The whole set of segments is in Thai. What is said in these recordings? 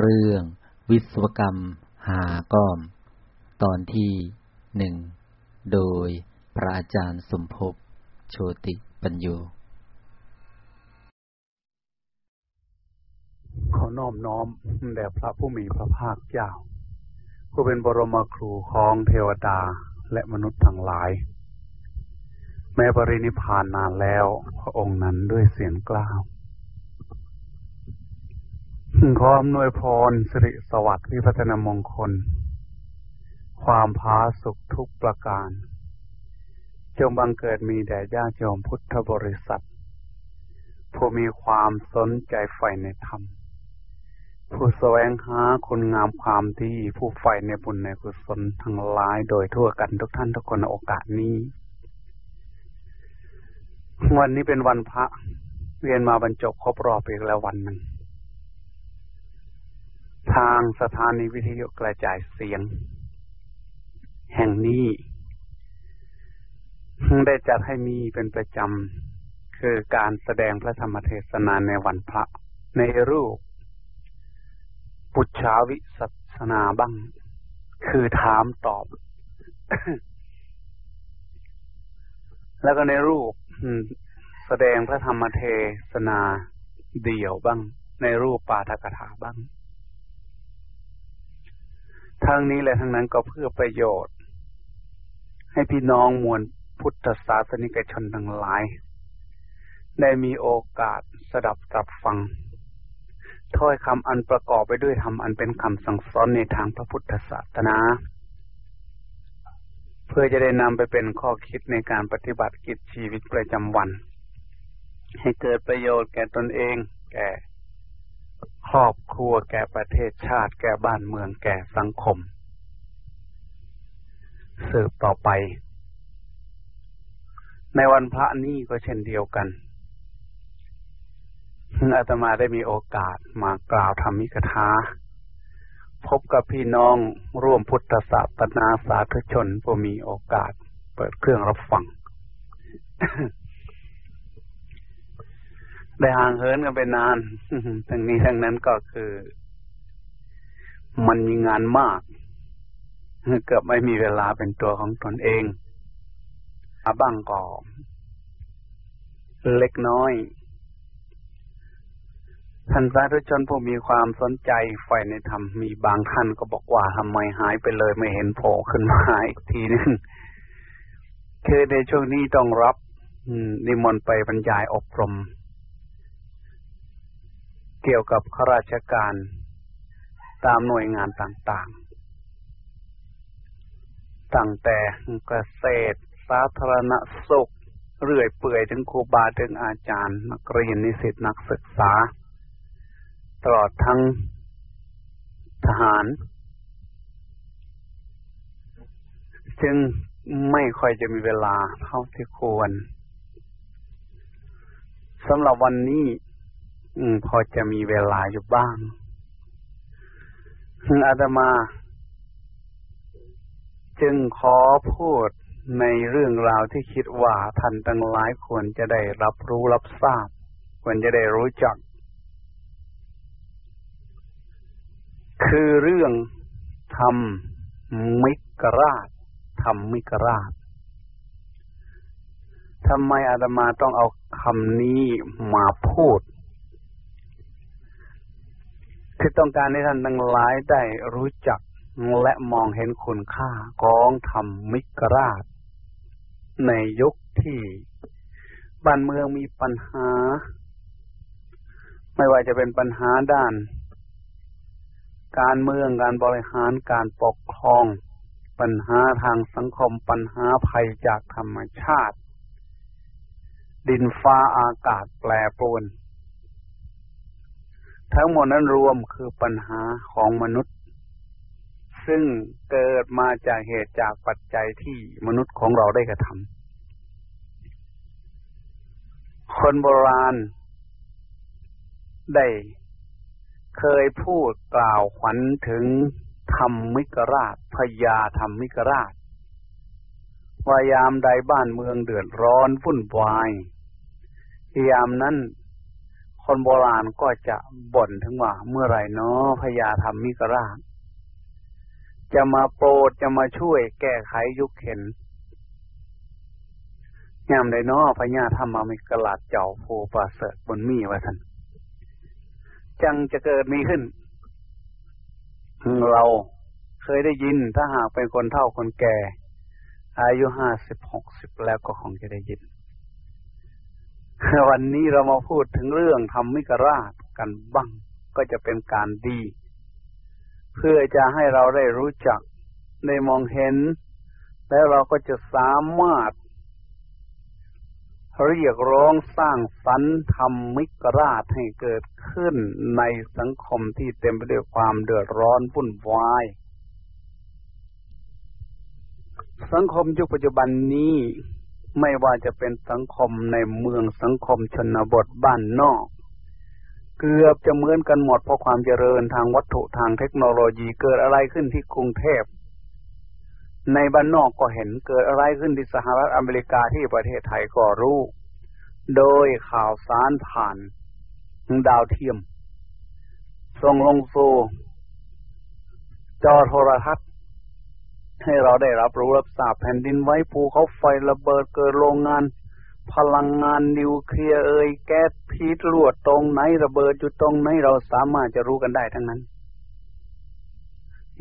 เรื่องวิศวกรรมหาก้อม ตอนที่หนึ่งโดยพระอาจารย์สมภพโชติปัญโยขอน้อมน้อมแด่พระผู้มีพระภาคเจ้า ผู้เป็นบรมครูของเทวดาและมนุษย์ทั้งหลาย แม้ปรินิพานนานแล้ว พระองค์นั้นด้วยเสียงกล้าว ขออำนวยพรสิริสวัสดิ์วิพัฒนมงคล ความพาสุขทุกประการ จงบังเกิดมีแด่ญาติโยมพุทธบริษัท ผู้มีความสนใจใฝ่ในธรรม ผู้แสวงหาคุณงามความดีผู้ใฝ่ในบุญในกุศลทั้งหลายโดยทั่วกันทุกท่านทุกคนในโอกาสนี้ วันนี้เป็นวันพระเรียนมาบรรจบครบรอบอีกแล้ววันหนึ่ง ทางสถานีวิทยุกระจายเสียง แห่งนี้ ได้จัดให้มีเป็นประจำ คือการแสดงพระธรรมเทศนาในวันพระ ในรูป ปุจฉาวิสัสนาบ้าง คือถามตอบ แล้วก็ในรูปแสดงพระธรรมเทศนาเดี่ยวบ้าง ในรูปปาทกถาบ้าง ทั้งนี้และทั้งนั้นก็เพื่อประโยชน์ ให้พี่น้องมวลพุทธศาสนิกชนทั้งหลาย ได้มีโอกาสสดับตรับฟัง ถ้อยคำอันประกอบไปด้วยธรรมอันเป็นคำสั่งสอนในทางพระพุทธศาสนา เพื่อจะได้นำไปเป็นข้อคิดในการปฏิบัติกิจชีวิตประจำวัน ให้เกิดประโยชน์แก่ตนเอง แก่ ครอบครัวแก่ประเทศชาติแก่บ้านเมืองแก่สังคม สืบต่อไป ในวันพระนี้ก็เช่นเดียวกันอาตมาได้มีโอกาสมากล่าวธรรมิกถาพบกับพี่น้องร่วมพุทธศาสนาสาธุชนผู้มีโอกาสเปิดเครื่องรับฟัง ได้ห่างเหินกันไปนานทั้งนี้ทั้งนั้นก็คือ มันมีงานมากเกือบไม่มีเวลาเป็นตัวของตนเองอาบ้างก็เล็กน้อย ท่านสาธุชนผู้มีความสนใจใฝ่ในธรรมมีบางท่านก็บอกว่าทำไมหายไปเลยไม่เห็นโผล่ขึ้นมาอีกทีนึงคือในช่วงนี้ต้องรับนิมนต์ไปบรรยายอบรม เกี่ยวกับข้าราชการตามหน่วยงานต่างๆ ตั้งแต่เกษตร สาธารณสุข เรื่อยเปื่อยถึงครูบาถึงอาจารย์ นักเรียนนิสิตนักศึกษา ตลอดทั้งทหาร จึงไม่ค่อยจะมีเวลาเท่าที่ควรสำหรับวันนี้ อืม พอจะมีเวลาอยู่บ้างอาตมา จึงขอพูดในเรื่องราวที่คิดว่าท่านตั้งหลายควรจะได้รับรู้รับทราบ ควรจะได้รู้จัก คือเรื่องทำมิกราชทำมิกราชทำไมอาตมาต้องเอาคำนี้มาพูด คือต้องการให้ท่านทั้งหลายได้รู้จักและมองเห็นคุณค่าของธรรมมิกราช ในยุคที่บ้านเมืองมีปัญหา ไม่ว่าจะเป็นปัญหาด้าน การเมืองการบริหารการปกครอง ปัญหาทางสังคมปัญหาภัยจากธรรมชาติ ดินฟ้าอากาศแปรปรวน ทั้งหมดนั้นรวมคือปัญหาของมนุษย์ ซึ่งเกิดมาจากเหตุจากปัจจัยที่มนุษย์ของเราได้กระทำคนโบราณ ได้เคยพูดกล่าวขวัญถึงธรรมมิกราชพยาธรรมมิกราชวายามใดบ้านเมืองเดือดร้อนวุ่นวายยามนั้น คนโบราณก็จะบ่นถึงว่าเมื่อไหร่เนาะพญาธรรมมิกราชจะมาโปรดจะมาช่วยแก้ไขยุคเข็นยามใดเนาะพญาธรรมมิกราชเจ้าโพประเสริฐบนมีว่าท่านจังจะเกิดมีขึ้น เราเคยได้ยินถ้าหากเป็นคนเฒ่าคนแก่ อายุห้าสิบหกสิบแล้วก็คงจะได้ยิน วันนี้เรามาพูดถึงเรื่องธรรมิกราชกันบ้าง ก็จะเป็นการดี เพื่อจะให้เราได้รู้จักได้มองเห็น แล้วเราก็จะสามารถ เรียกร้องสร้างสรรค์ธรรมิกราชให้เกิดขึ้นในสังคมที่เต็มไปด้วยความเดือดร้อนวุ่นวายสังคมยุคปัจจุบันนี้ ไม่ว่าจะเป็นสังคมในเมืองสังคมชนบทบ้านนอก เกือบจะเหมือนกันหมดเพราะความเจริญทางวัตถุทางเทคโนโลยีเกิดอะไรขึ้นที่กรุงเทพ ในบ้านนอกก็เห็นเกิดอะไรขึ้นที่สหรัฐอเมริกาที่ประเทศไทยก็รู้ โดยข่าวสารผ่านดาวเทียมส่งลงสู่จอโทรทัศน์ ให้เราได้รับรู้รับทราบแผ่นดินไหวภูเขาไฟระเบิดเกิดโรงงาน พลังงานนิวเคลียร์เอ่ยแก๊สพิษรั่วตรงไหนระเบิดอยู่ตรงไหนเราสามารถจะรู้กันได้ทั้งนั้น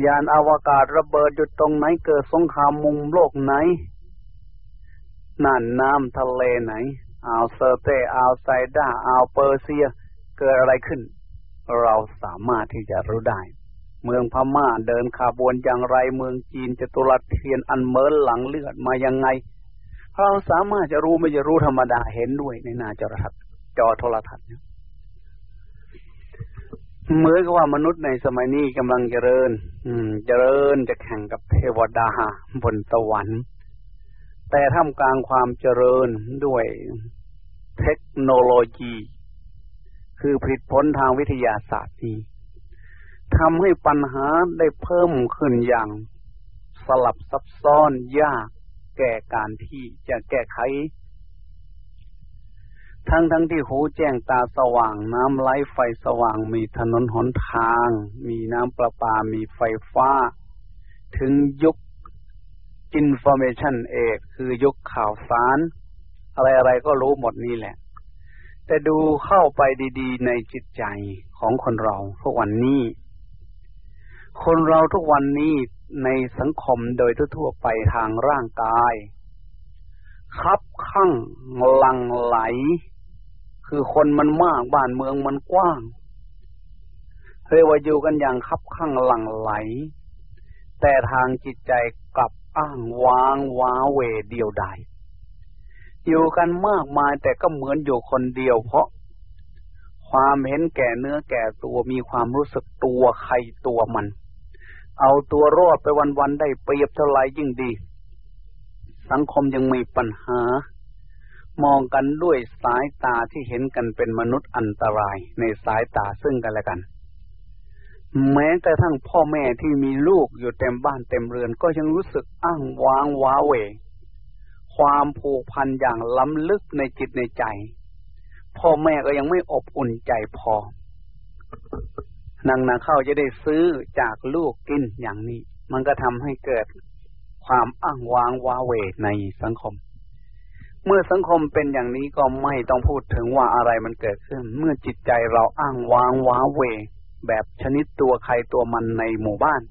ยานอวกาศระเบิดอยู่ตรงไหนเกิดสงครามมุมโลกไหนน่านน้ำทะเลไหนอ่าวเซอร์เตอ่าวไซด้าอ่าวเปอร์เซีย เกิดอะไรขึ้น เราสามารถที่จะรู้ได้ เมืองพม่าเดินขบวนอย่างไร เมืองจีนจัตุรัสเทียนอันเมินหลั่งเลือดมายังไง เราสามารถจะรู้ไม่ใช่รู้ธรรมดาเห็นด้วยในหน้าจอทัศน์จอโทรทัศน์เหมือนกับว่ามนุษย์ในสมัยนี้กำลังเจริญ อืม เจริญจะแข่งกับเทวดาบนสวรรค์ แต่ท่ามกลางความเจริญด้วยเทคโนโลยี คือผลิตผลทางวิทยาศาสตร์นี้ ทำให้ปัญหาได้เพิ่มขึ้นอย่าง สลับซับซ้อนยากแก่การที่จะแก้ไข ทั้งทั้งที่หูแจ้งตาสว่างน้ำไหลไฟสว่างมีถนนหนทาง มีน้ำประปา มีไฟฟ้า ถึงยุค information age คือยุคข่าวสาร อะไรอะไรก็รู้หมดนี่แหละ แต่ดูเข้าไปดี ๆ ในจิตใจของคนเราทุกวันนี้ คนเราทุกวันนี้ในสังคมโดยทั่วไปทางร่างกาย คับข้างลังไหล คือคนมันมากบ้านเมืองมันกว้างเรียกว่าอยู่กันอย่างคับข้างหลังไหล แต่ทางจิตใจกลับอ้างว้างว้าเวเดียวดายอยู่กันมากมายแต่ก็เหมือนอยู่คนเดียวเพราะ ความเห็นแก่เนื้อแก่ตัวมีความรู้สึกตัวใครตัวมัน เอาตัวรอดไปวันๆได้เปรียบเท่าไรยิ่งดี สังคมยังมีปัญหา มองกันด้วยสายตาที่เห็นกันเป็นมนุษย์อันตรายในสายตาซึ่งกันและกัน แม้แต่ทั้งพ่อแม่ที่มีลูกอยู่เต็มบ้านเต็มเรือนก็ยังรู้สึกอ้างว้างว้าเวความผูกพันอย่างล้ำลึกในจิตในใจ พ่อแม่ก็ยังไม่อบอุ่นใจพอ นางนาเข้าจะได้ซื้อจากลูกกินอย่างนี้ มันก็ทำให้เกิดความอ้างว้างว้าเวในสังคม เมื่อสังคมเป็นอย่างนี้ก็ไม่ต้องพูดถึงว่าอะไรมันเกิดขึ้น เมื่อจิตใจเราอ้างว้างว้าเว แบบชนิดตัวใครตัวมันในหมู่บ้าน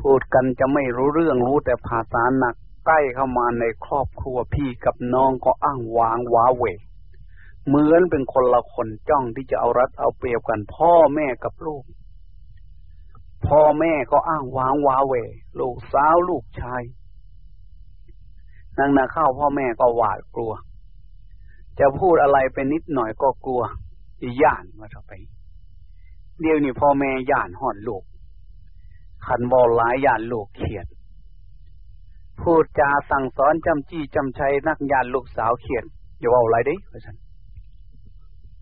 พูดกันจะไม่รู้เรื่องรู้แต่ภาษาหนักใกล้เข้ามาในครอบครัวพี่กับน้องก็อ้างว้างว้าเว เหมือนเป็นคนละคนจ้องที่จะเอารัดเอาเปรียบกัน พ่อแม่กับลูก พ่อแม่ก็อ้างว้างว้าเวลูกสาวลูกชายนางนาเข้าพ่อแม่ก็หวาดกลัว จะพูดอะไรไปนิดหน่อยก็กลัวย่านมาต่อไป เดี๋ยวนี้พ่อแม่ย่านห่อนลูก ขันบอลหลายย่านลูกเขียดพูดจาสั่งสอนจำจี้จำชัยนักย่านลูกสาวเขียดอย่าว่าอะไรดิเพราะฉัน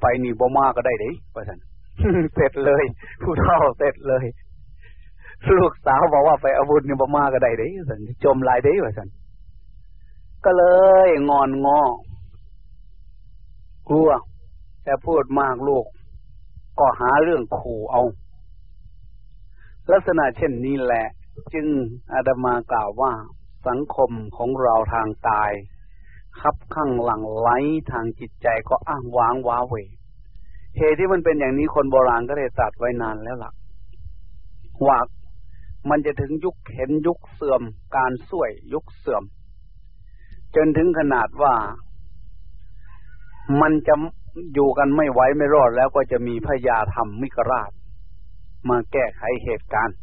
ไปนี่บ่มาก็ได้เด้ว่าสันเสร็จเลย ผู้เฒ่าเสร็จเลย ลูกสาวบอกว่าไปอาวุธนี่บ่มาก็ได้เด้สันจมลายเด้ว่าสันก็เลยงอนงอกลัว แต่พูดมากลูก ก็หาเรื่องขู่เอา ลักษณะเช่นนี้แหละ จึงอาดมากล่าวว่าสังคมของเราทางตาย คับข้างหลังไหลทางจิตใจก็อ้างว้างว้าเวเหตุที่มันเป็นอย่างนี้คนโบราณก็ได้ตรัสไว้นานแล้วล่ะว่ามันจะถึงยุคเห็นยุคเสื่อม การส่วยยุคเสื่อม จนถึงขนาดว่ามันจะอยู่กันไม่ไหวไม่รอดแล้วก็จะมีพญาธรรมมิกราช มาแก้ไขเหตุการณ์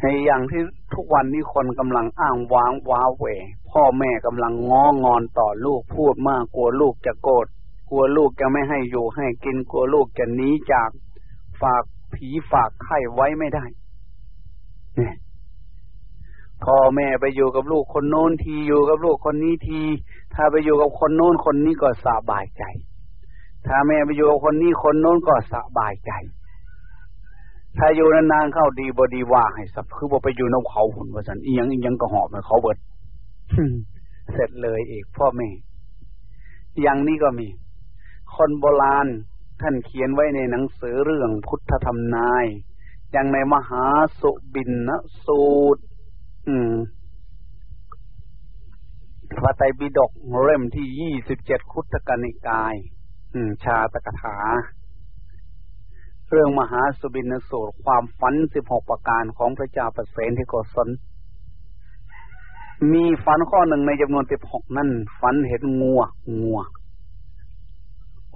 ให้อย่างที่ ทุกวันนี้คนกำลังอ้างว้างว้าเหวพ่อแม่กำลังง้องอนต่อลูกพูดมากกลัวลูกจะโกรธกลัวลูกจะไม่ให้อยู่ให้กินกลัวลูกจะหนีจากฝากผีฝากไข้ไว้ไม่ได้เนี่ยพ่อแม่ไปอยู่กับลูกคนโน้นทีอยู่กับลูกคนนี้ที ถ้าไปอยู่กับคนโน้นคนนี้ก็สบายใจ ถ้าแม่ไปอยู่กับคนนี้คนโน้นก็สบายใจ ถ้าอยู่นานๆเข้าดีบดีว่าให้สับคือว่าไปอยู่นกเขาหุ่นว่าสันอียังอียังก็หอบมาเขาเบิดเสร็จเลยอีกพ่อแม่อย่างนี้ก็มี คนโบราณท่านเขียนไว้ในหนังสือเรื่องพุทธธรรมนาย อย่างในมหาสุบินนะสูตร อืมพระไตรปิฎกเล่มที่ยี่สิบเจ็ดคุตกนิกาย อืม ชาตกถา เรื่องมหาสุบินสูตรความฝันสิบหกประการของพระเจ้าประเสนที่โกศลมีฝันข้อหนึ่งในจำนวนสิบหกนั่นฝันเห็นงัวงัว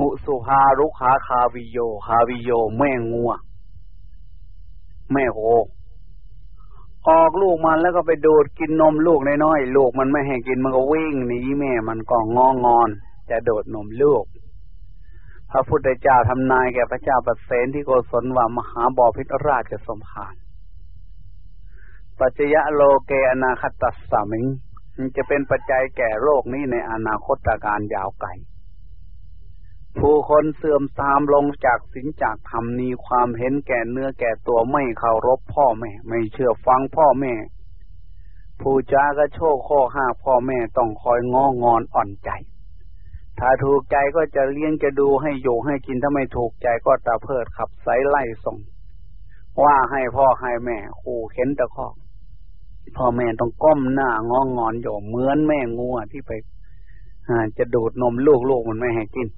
อุสุภารุขาคาวิโย คาวิโย แม่งัว แม่โหออกลูกมันแล้วก็ไปดูดกินนมลูกน้อยๆลูกมันไม่ให้กินมันก็วิ่งหนีแม่มันก็งองอน จะโดดนมลูก พระพุทธเจ้าทำนายแก่พระเจ้าปเสนที่โกศลว่ามหาบอพิตราชจะสมภารปัจจยะโลเกอนาคตัสสามิงมันจะเป็นปัจจัยแก่โลกนี้ในอนาคตการยาวไกล ผู้คนเสื่อมตามลงจากศีลจากธรรมมีความเห็นแก่เนื้อแก่ตัวไม่เคารพพ่อแม่ ไม่เชื่อฟังพ่อแม่ ผู้จาก็โชคข้อห้าพ่อแม่ต้องคอยง้องอนอ่อนใจ ถ้าถูกใจก็จะเลี้ยงจะดูให้อยู่ให้กินถ้าไม่ถูกใจก็ตะเพิดขับไสไล่ส่ง ว่าให้พ่อให้แม่ขู่เข็นตะคอกพ่อแม่ต้องก้มหน้างองอนอยู่เหมือนแม่งัวที่ไปจะดูดนมลูกลูกมันไม่ให้กิน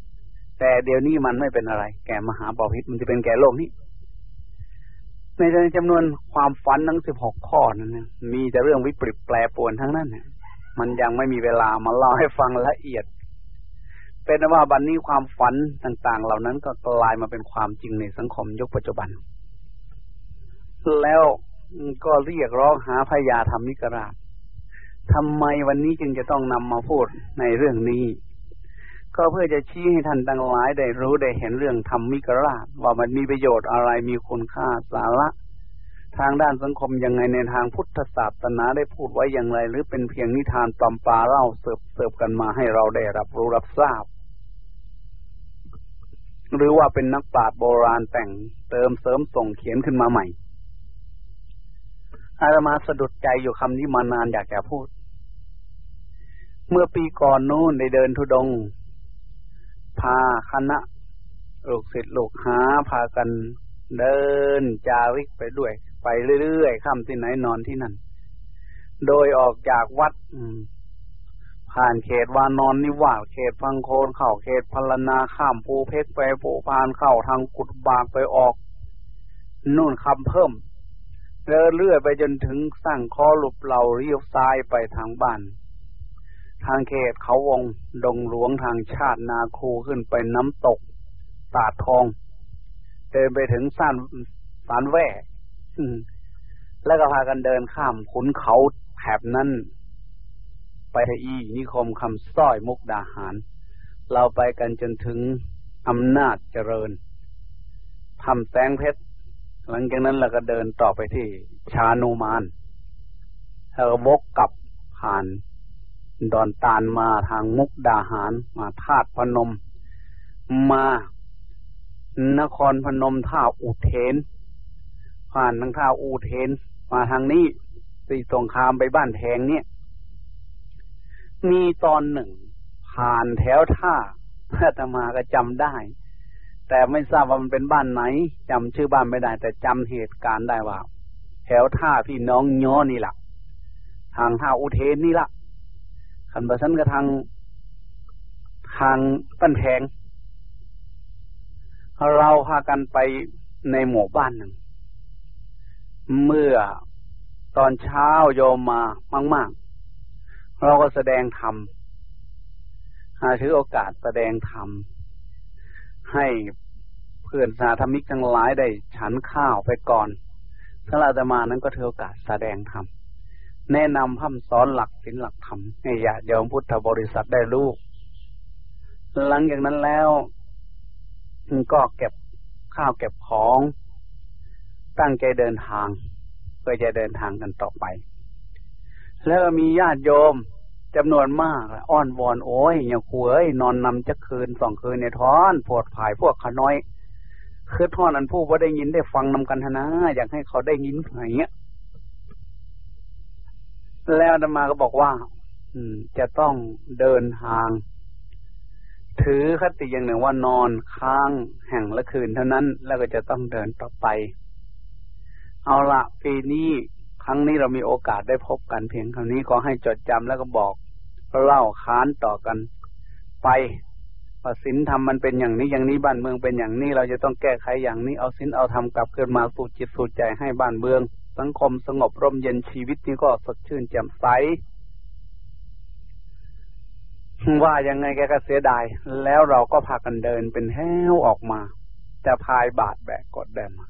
แต่เดี๋ยวนี้มันไม่เป็นอะไร แกมหาปอพิษมันจะเป็นแก่โลกนี้ในจำนวนความฝันทั้งสิบหกข้อนั้นมีแต่เรื่องวิปริตแปรปวนทั้งนั้นมันยังไม่มีเวลามาเล่าให้ฟังละเอียด เป็นว่าบัดนนี้ความฝันต่าง ๆ เหล่านั้นก็กลายมาเป็นความจริงในสังคมยุคปัจจุบัน แล้วก็เรียกร้องหาพยาธรรมิกราชทำไมวันนี้จึงจะต้องนำมาพูดในเรื่องนี้ ก็เพื่อจะชี้ให้ท่านทั้งหลายได้รู้ได้เห็นเรื่องธรรมิกราช ว่ามันมีประโยชน์อะไรมีคุณค่าสาระ ทางด้านสังคมยังไงในทางพุทธศาสนาได้พูดไว้อย่างไร หรือเป็นเพียงนิทานตำปาเล่าเสิร์ฟเสิร์ฟกันมาให้เราได้รับรู้รับทราบ หรือว่าเป็นนักปราชญ์โบราณแต่งเติมเสริมส่งเขียนขึ้นมาใหม่ อาตมาสะดุดใจอยู่คำนี้มานานอยากจะพูด เมื่อปีก่อนนู้นได้เดินทุดง พาคณะลูกศิษย์ลูกหาพากันเดินจาริกไปด้วย ไปเรื่อยๆค่ำที่ไหนนอนที่นั่น โดยออกจากวัด ผ่านเขตวานอนนิวาสเขตฟังโคนเข้าเขตพลนาข้ามภูเพชรไปภูพานเข้าทางกุดบากไปออกนู่นคำเพิ่มเดินเรื่อยไปจนถึงสร้างคอหลุบเหล่าเรียวซ้ายไปทางบ้าน ทางเขตเขาวงดงหลวงทางชาตินาคูขึ้นไปน้ำตกตาดทอง เดินไปถึงสั้นสานแว่แล้วก็พากันเดินข้ามขุนเขาแถบนั้น ไปทอี นิคมคำสร้อยมุกดาหาร เราไปกันจนถึงอำนาจเจริญทำแสงเพชร หลังจากนั้นเราก็เดินต่อไปที่ชานูมานแล้วก็วกกลับผ่านดอนตาลมาทางมุกดาหาร มาธาตุพนม มานครพนมท่าอุเทน ผ่านทางท่าอุเทน มาทางนี้ตีสงครามไปบ้านแทงเนี่ย มีตอนหนึ่ง ผ่านแถวท่าอาตมาก็จำได้ แต่ไม่ทราบว่ามันเป็นบ้านไหนจำชื่อบ้านไม่ได้ แต่จำเหตุการณ์ได้ว่า แถวท่าพี่น้องย้อนี่แหละทางท่าอุเทนนี่ละขันประสันก็ทางทางปั้นแพง เราพากันไปในหมู่บ้านหนึ่ง เมื่อตอนเช้าโยมมามาก ๆ เราก็แสดงธรรมหาถือโอกาสแสดงธรรมให้เพื่อนสาธมิกทั้งหลายได้ฉันข้าวไปก่อนถ้าเราจะมานั้นก็ถือโอกาสแสดงธรรมแนะนำพัฒสอนหลักศีลหลักธรรมให้ญาติโยมพุทธบริษัทได้รู้หลังจากนั้นแล้วก็เก็บข้าวเก็บของ ตั้งใจเดินทาง เพื่อจะเดินทางกันต่อไป แล้วมีญาติโยมจำนวนมากอ้อนวอนโอ้ยอย่าคุยนอนนำจะคืนสองคืนในท้อนปวดผายพวกขาน้อยคือท่อนอันผู้ว่าได้ยินได้ฟังนำกันนะ อยากให้เขาได้ยินอย่างเงี้ยแล้วธรรมาก็บอกว่า อืม จะต้องเดินทาง ถือคติอย่างหนึ่งว่านอนค้างแห่งละคืนเท่านั้น แล้วก็จะต้องเดินต่อไป เอาละปีนี้ ครั้งนี้เรามีโอกาสได้พบกันเพียงครั้งนี้ก็ให้จดจำแล้วก็บอกเล่าค้านต่อกัน ไปว่าศีลธรรมมันเป็นอย่างนี้อย่างนี้บ้านเมืองเป็นอย่างนี้เราจะต้องแก้ไขอย่างนี้เอาศีลเอาธรรมกลับคืนมาสู่จิตสู่ใจให้บ้านเมือง สังคมสงบร่มเย็นชีวิตนี้ก็สดชื่นแจ่มใสว่ายังไงแกก็เสียดาย แล้วเราก็พากันเดินเป็นแถวออกมาแต่พายบาดแบกกดแดมา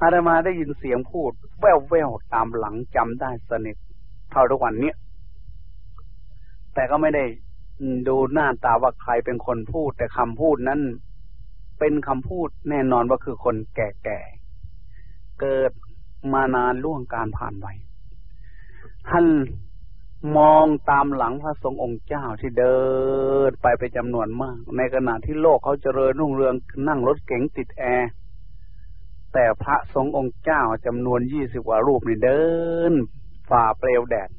อาตมาได้ยินเสียงพูด แววแววตามหลังจำได้สนิทเท่าทุกวันเนี้ยแต่ก็ไม่ได้ดูหน้าตาว่าใครเป็นคนพูด แต่คำพูดนั้น เป็นคำพูดแน่นอนว่าคือคนแก่ๆเกิดมานานล่วงการผ่านไปท่านมองตามหลังพระสงฆ์องค์เจ้าที่เดินไปไปจำนวนมาก ในขณะที่โลกเขาเจริญรุ่งเรืองนั่งรถเก๋งติดแอร์ แต่พระสงฆ์องค์เจ้าจำนวนยี่สิบกว่ารูปนี่เดินฝ่าเปลวแดด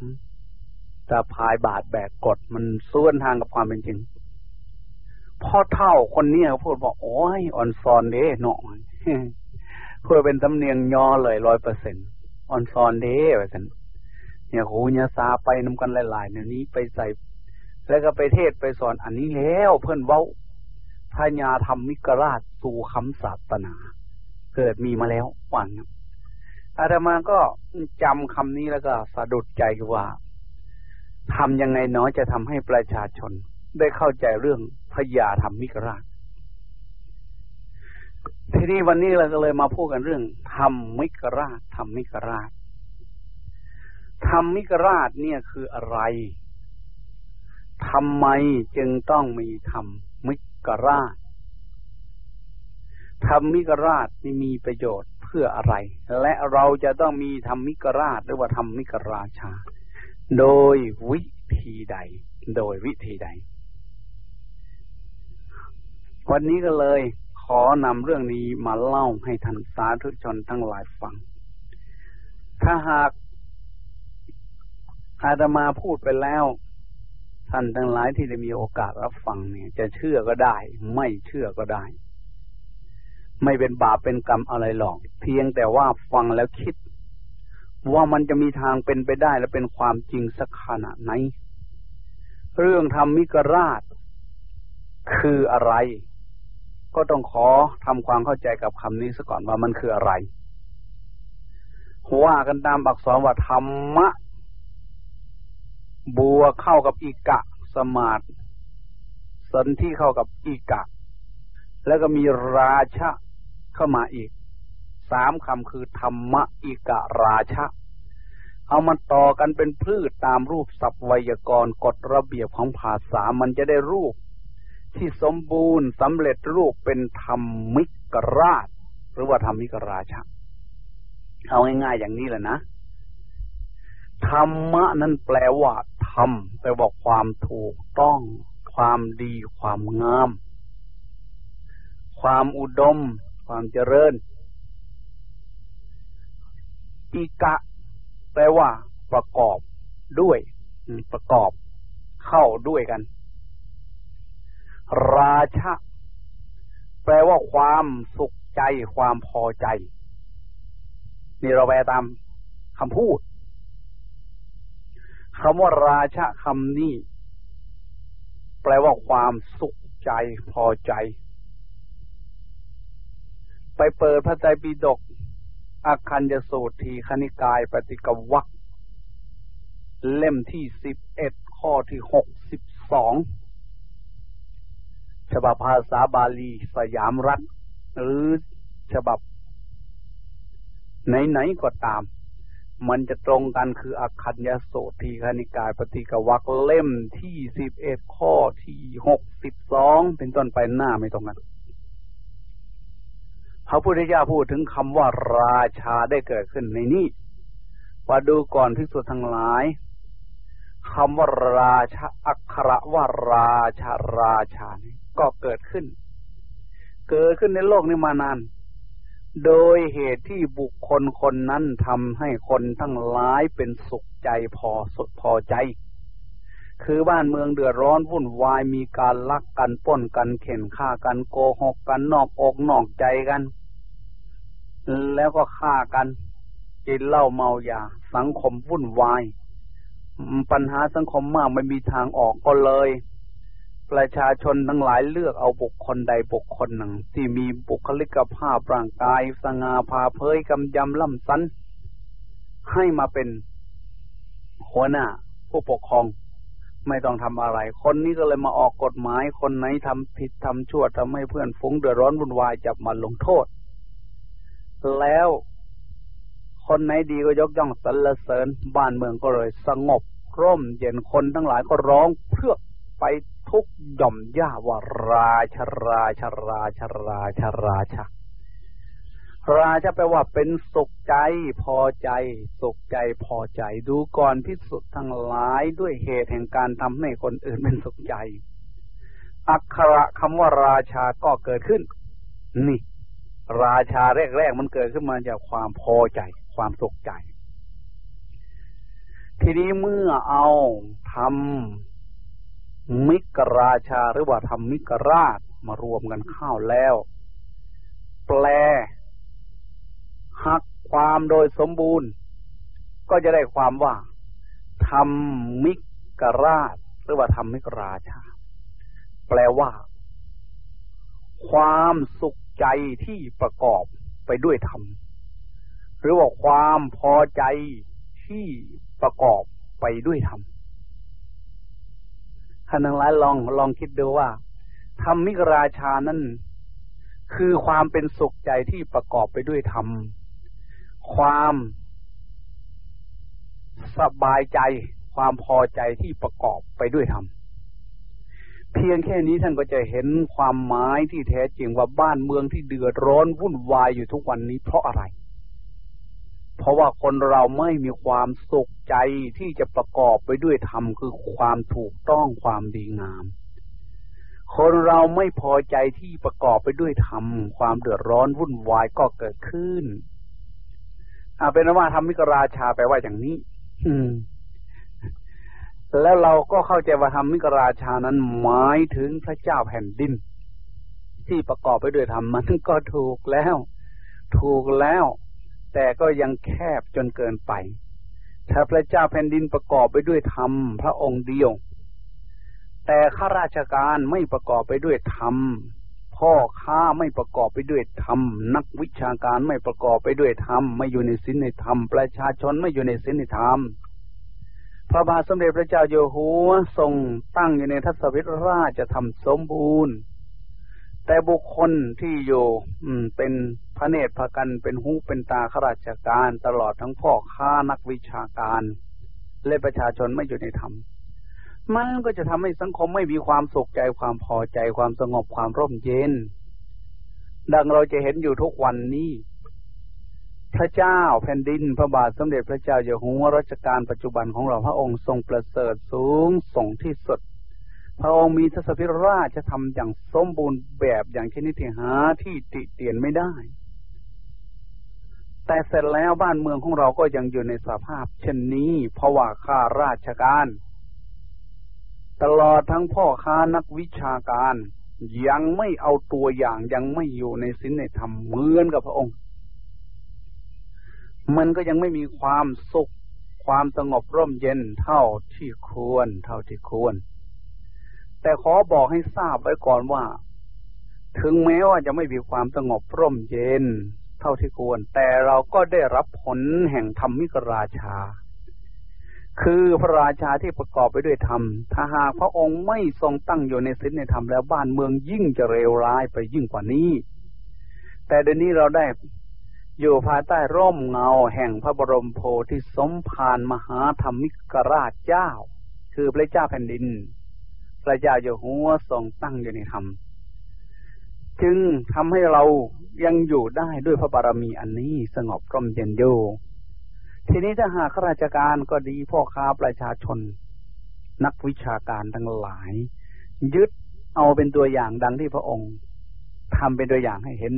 จะพายบาดแบกกดมันส่วนทางกับความเป็นจริงพ่อเท่าคนนี้เขาพูดบอกโอ้ยอ่อนซอนเด้เนาะเพื่อเป็นตำเนียงยอเลยร้อยเปอร์เซ็นต์อ่อนซอนเด้แบบนั้นเนี่ยโหเนี่ยซาไปนำกันหลายๆเนี่ยนี้ไปใส่ แล้วก็ไปเทศไปสอนอันนี้แล้วเพื่อนเว้าพญาธรรมมิกราชสู่คำศาสนา เกิดมีมาแล้ววันอาตมาก็จำคำนี้แล้วก็สะดุดใจว่าทำยังไงเนาะจะทำให้ประชาชนได้เข้าใจเรื่องพญาธรรมมิกราช ทีนี้วันนี้เราก็เลยมาพูดกันเรื่องธรรมมิกราชธรรมมิกราชธรรมมิกราชเนี่ยคืออะไรทำไมจึงต้องมีธรรมมิกราช ธรรมิกราชนี่มีประโยชน์เพื่ออะไร และเราจะต้องมีธรรมิกราชหรือว่าธรรมมิกราชา โดยวิธีใด โดยวิธีใด วันนี้ก็เลยขอนำเรื่องนี้มาเล่าให้ท่านสาธุชนทั้งหลายฟัง ถ้าหากอาตมาพูดไปแล้ว ท่านทั้งหลายที่ได้มีโอกาสรับฟังเนี่ย จะเชื่อก็ได้ ไม่เชื่อก็ได้ ไม่เป็นบาปเป็นกรรมอะไรหรอก เพียงแต่ว่าฟังแล้วคิด ว่ามันจะมีทางเป็นไปได้และเป็นความจริงสักขนาดไหน เรื่องธรรมมิกราช คืออะไร ก็ต้องขอทำความเข้าใจกับคำนี้ซะก่อนว่ามันคืออะไรว่ากันตามอักษรว่าธรรมะ บัวเข้ากับอีกะ สมาธิสนที่เข้ากับอีกะ แล้วก็มีราชะ เข้ามาอีกสามคำคือธรรมะอีกะราชะ เอามาต่อกันเป็นพืชตามรูปสัพไวยากรณ์กฎระเบียบของภาษามันจะได้รูป ที่สมบูรณ์สำเร็จรูปเป็นธรรมิกราช หรือว่าธรรมิกราชะ เอาง่ายๆอย่างนี้แหละนะธรรมะนั้นแปลว่าธรรมแปลว่าความถูกต้อง ความดี ความงาม ความอุดม ความเจริญอีกะ แปลว่า ประกอบด้วยประกอบ เข้าด้วยกัน ราชะแปลว่าความสุขใจความพอใจ นี่เราแปลตามคำพูดคำว่าราชะคำนี้ แปลว่าความสุขใจพอใจ ไปเปิดพระไตรปิฎกอาคัญยสูตรทีคณิกายปฏิกวักเล่มที่สิบเอ็ดข้อที่หกสิบสองฉบับภาษาบาลีสยามรัฐ หรือฉบับ ไหน ๆ ก็ตาม มันจะตรงกันคืออาคัญยโสทีคณิกายปฏิกวักเล่มที่สิบเอ็ดข้อที่หกสิบสองเป็นต้นไปหน้าไม่ตรงกัน พระพุทธเจ้าพูดถึงคำว่าราชาได้เกิดขึ้นในนี้ว่าดูก่อนที่สุดทั้งหลายคำว่าราชาอักขระว่าราชาราชานี้ก็เกิดขึ้น เกิดขึ้นในโลกนี้มานาน โดยเหตุที่บุคคลคนนั้นทำให้คนทั้งหลายเป็นสุขใจพอสุดพอใจ คือบ้านเมืองเดือดร้อนวุ่นวายมีการลักกันป้นกันเข็นฆ่ากันโกหกกันนอกอกนอกใจกัน แล้วก็ฆ่ากันกินเหล้าเมายา สังคมวุ่นวาย ปัญหาสังคมมากไม่มีทางออกก็เลย ประชาชนทั้งหลายเลือกเอาบุคคลใดบุคคลหนึ่ง ที่มีบุคลิกภาพร่างกาย สง่าพาเผยกำยำล่ำสันให้มาเป็นหัวหน้าผู้ปกครอง ไม่ต้องทำอะไร คนนี้ก็เลยมาออกกฎหมาย คนไหนทำผิดทำชั่วทำให้เพื่อนฟุ้งเดือดร้อนวุ่นวายจับมาลงโทษ แล้วคนไหนดีก็ยกย่องสรรเสริญบ้านเมืองก็เลยสงบร่มเย็นคนทั้งหลายก็ร้องเพื่อไปทุกหย่อมย่าว่าราชราชราชราชราชา ราชาแปลว่าเป็นสุขใจพอใจ สุขใจพอใจ ดูก่อนพิสุทธ์ทั้งหลายด้วยเหตุแห่งการทำให้คนอื่นเป็นสุขใจ อักขระคำว่าราชาก็เกิดขึ้น นี่ ราชาแรกๆมันเกิดขึ้นมาจากความพอใจ ความสุขใจ ทีนี้เมื่อเอาทำมิกราชาหรือว่าทำมิกราชมารวมกันเข้าแล้ว แปล หักความโดยสมบูรณ์ ก็จะได้ความว่าทำมิกราช หรือว่าทำมิกราชา แปลว่า ความสุขใจที่ประกอบไปด้วยธรรมหรือว่าความพอใจที่ประกอบไปด้วยธรรมท่านทั้งหลายลองลองคิดดูว่าธรรมมิกราชานั้น คือความเป็นสุขใจที่ประกอบไปด้วยธรรม ความสบายใจ ความพอใจที่ประกอบไปด้วยธรรมเพียงแค่นี้ท่านก็จะเห็นความหมายที่แท้จริงว่าบ้านเมืองที่เดือดร้อนวุ่นวายอยู่ทุกวันนี้เพราะอะไร เพราะว่าคนเราไม่มีความสุขใจที่จะประกอบไปด้วยธรรมคือความถูกต้องความดีงาม คนเราไม่พอใจที่ประกอบไปด้วยธรรมความเดือดร้อนวุ่นวายก็เกิดขึ้น อาเป็นว่าธรรมิกราชาแปลว่าอย่างนี้ อืม แล้วเราก็เข้าใจว่าธรรมิกราชานั้นหมายถึงพระเจ้าแผ่นดิน ที่ประกอบไปด้วยธรรมมันก็ถูกแล้ว ถูกแล้ว แต่ก็ยังแคบจนเกินไป ถ้าพระเจ้าแผ่นดินประกอบไปด้วยธรรมพระองค์เดียว แต่ข้าราชการไม่ประกอบไปด้วยธรรม พ่อค้าไม่ประกอบไปด้วยธรรม นักวิชาการไม่ประกอบไปด้วยธรรม ไม่อยู่ในศีลในธรรม ประชาชนไม่อยู่ในศีลในธรรม พระบาทสมเด็จพระเจ้าอยู่หัวทรงตั้งอยู่ในทัศวิตราชธรรมสมบูรณ์ แต่บุคคลที่อยู่อืมเป็นพระเนตรพระกันเป็นหูเป็นตาข้าราชการ ตลอดทั้งพ่อค้านักวิชาการ และประชาชนไม่อยู่ในธรรม มันก็จะทำให้สังคมไม่มีความสุขใจความพอใจความสงบความร่มเย็น ดังเราจะเห็นอยู่ทุกวันนี้ พระเจ้าแผ่นดินพระบาทสมเด็จพระเจ้าอยู่หัวรัชกาลปัจจุบันของเราพระองค์ทรงประเสริฐสูงส่งที่สุด พระองค์มีทศพิราชจะทำอย่างสมบูรณ์แบบอย่างชนิดที่หาที่ติเตียนไม่ได้ แต่เสร็จแล้วบ้านเมืองของเราก็ยังอยู่ในสภาพ เช่นนี้เพราะว่าข้าราชการ ตลอดทั้งพ่อค้านักวิชาการ ยังไม่เอาตัวอย่างยังไม่อยู่ในศีลในธรรมเหมือนกับพระองค์ มันก็ยังไม่มีความสุขความสงบร่มเย็นเท่าที่ควร เท่าที่ควร แต่ขอบอกให้ทราบไว้ก่อนว่า ถึงแม้ว่าจะไม่มีความสงบร่มเย็น เท่าที่ควร แต่เราก็ได้รับผลแห่งธรรมิกราชา คือพระราชาที่ประกอบไปด้วยธรรม ถ้าหากพระองค์ไม่ทรงตั้งอยู่ในศีลในธรรมแล้วบ้านเมืองยิ่งจะเลวร้ายไปยิ่งกว่านี้ แต่เดี๋ยวนี้เราได้อยู่ภายใต้ร่มเงาแห่งพระบรมโพธิสมภารมหาธรรมิกราชเจ้า คือพระเจ้าแผ่นดิน พระเจ้าอยู่หัวทรงตั้งอยู่ในธรรม จึงทำให้เรายังอยู่ได้ด้วยพระบารมีอันนี้สงบร่มเย็นอยู่ ทีนี้ถ้าหากข้าราชการก็ดีพ่อค้าประชาชน นักวิชาการทั้งหลาย ยึดเอาเป็นตัวอย่างดังที่พระองค์ทำเป็นตัวอย่างให้เห็น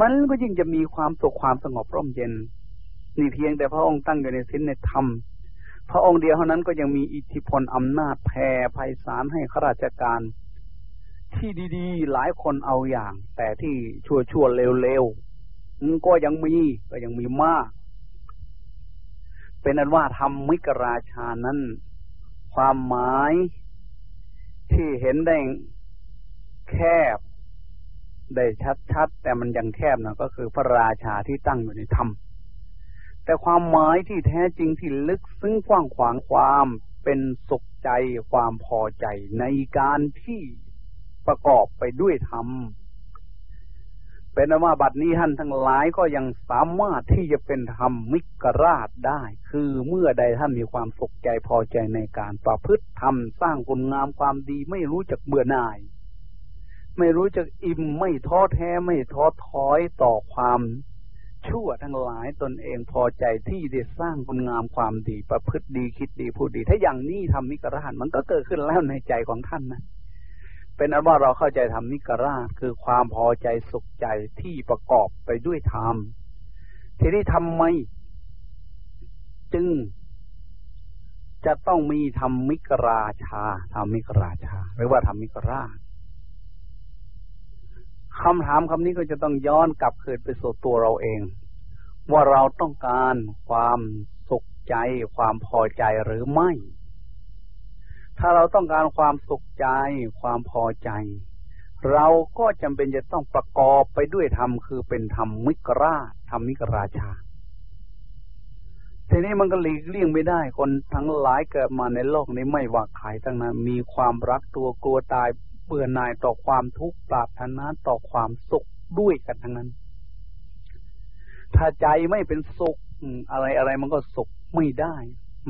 มันก็ยิ่งจะมีความสุขความสงบร่มเย็น นี่เพียงแต่พระองค์ตั้งอยู่ในศีลในธรรมพระองค์เดียวเท่านั้นก็ยังมีอิทธิพลอำนาจแผ่ไพศาลให้ข้าราชการ ที่ดีๆ หลายคนเอาอย่าง แต่ที่ชั่วๆเร็วๆก็ยังมีก็ยังมีมาก เป็นอันว่าทำมิกราชานั้น ความหมายที่เห็นได้แคบ ได้ชัดๆแต่มันยังแคบนะก็คือพระราชาที่ตั้งอยู่ในธรรม แต่ความหมายที่แท้จริงที่ลึกซึ้งกว้างขวางความเป็นสุขใจความพอใจในการที่ประกอบไปด้วยธรรม เป็นว่าบัดนี้ท่านทั้งหลายก็ยังสามารถที่จะเป็นธรรมมิกราชได้ คือเมื่อใดท่านมีความสุขใจพอใจในการประพฤติธรรมสร้างคุณงามความดีไม่รู้จักเบื่อหน่าย ไม่รู้จักอิ่มไม่ท้อแท้ไม่ท้อถอยต่อความชั่วทั้งหลายตนเองพอใจที่ได้สร้างคุณงามความดี ประพฤติดีคิดดีพูดดี ถ้าอย่างนี้ทำมิกราชมันก็เกิดขึ้นแล้วในใจของท่านนะ เป็นอันว่าเราเข้าใจธรรมนิกราคือความพอใจสุขใจที่ประกอบไปด้วยธรรมทีนี้ทำไม จึง จะต้องมีธรรมมิกราชาธรรมมิกราชาหรือว่าธรรมมิกราชคำถามคำนี้ก็จะต้องย้อนกลับคืนไปสู่ตัวเราเอง ว่าเราต้องการความสุขใจ ความพอใจหรือไม่ ถ้าเราต้องการความสุขใจความพอใจ เราก็จำเป็นจะต้องประกอบไปด้วยธรรมคือเป็นธรรมมิกราธรรมมิกราชาทีนี้มันก็หลีกเลี่ยงไม่ได้ คนทั้งหลายเกิดมาในโลกนี้ไม่ว่าใครทั้งนั้น มีความรักตัวกลัวตายเบื่อหน่ายต่อความทุกข์ปราบถนาต่อความสุขด้วยกันทั้งนั้น ถ้าใจไม่เป็นสุขอะไรอะไรมันก็สุขไม่ได้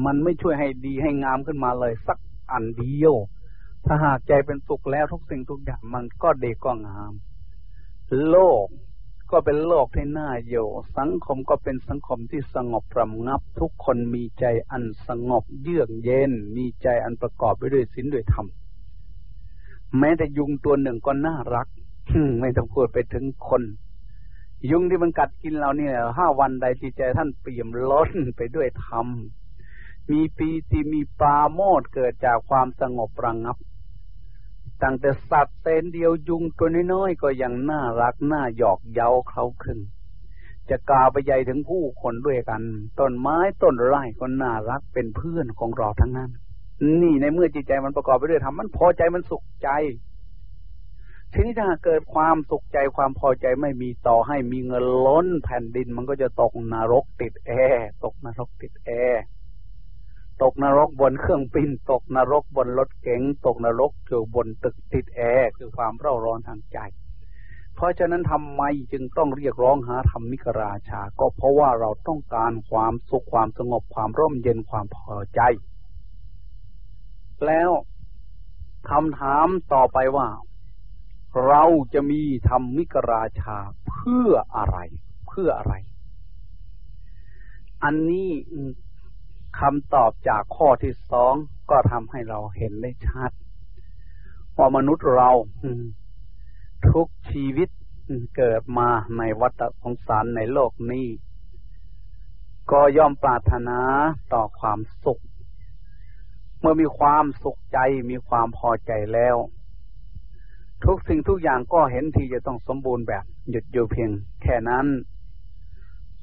มันไม่ช่วยให้ดีให้งามขึ้นมาเลย สัก อันเดียว ถ้าหากใจเป็นสุขแล้วทุกสิ่งทุกอย่างมันก็เด็กก็งาม โลกก็เป็นโลกที่น่าอยู่สังคมก็เป็นสังคมที่สงบประงับ ทุกคนมีใจอันสงบเยือกเย็น มีใจอันประกอบไปด้วยศีลด้วยธรรม แม้แต่ยุงตัวหนึ่งก็น่ารักไม่ต้องพูดไปถึงคน ยุงที่มันกัดกินเราเนี่ยห้าวันใดจิตใจท่านเปี่ยมล้นไปด้วยธรรม มีปีติมีปาโมดเกิดจากความสงบระงับ ตั้งแต่สัตว์เตนเดียวยุงตัวน้อยๆก็ยังน่ารักน่าหยอกเย้าเขาขึ้น จะกล่าวไปใหญ่ถึงผู้คนด้วยกัน ต้นไม้ต้นไร่ก็น่ารักเป็นเพื่อนของเราทั้งนั้น นี่ในเมื่อจิตใจมันประกอบไปด้วยธรรมมันพอใจมันสุขใจทีนี้ถ้าเกิดความสุขใจความพอใจไม่มีต่อให้มีเงินล้นแผ่นดินมันก็จะตกนรกติดแอร์ตกนรกติดแอร์ ตกนรกบนเครื่องบิน ตกนรกบนรถเก๋งตกนรกอยู่บนตึกติดแอร์คือความเร่าร้อนทางใจ เพราะฉะนั้นทำไมจึงต้องเรียกร้องหาธรรมิกราชา ก็เพราะว่าเราต้องการความสุขความสงบความร่มเย็นความพอใจ แล้วคำถามต่อไปว่า เราจะมีธรรมิกราชาเพื่ออะไร เพื่ออะไร อันนี้ คำตอบจากข้อที่สองก็ทำให้เราเห็นได้ชัดว่ามนุษย์เราทุกชีวิตเกิดมาในวัฏสงสารในโลกนี้ ก็ย่อมปรารถนาต่อความสุข เมื่อมีความสุขใจมีความพอใจแล้ว ทุกสิ่งทุกอย่างก็เห็นทีจะต้องสมบูรณ์แบบหยุดอยู่เพียงแค่นั้น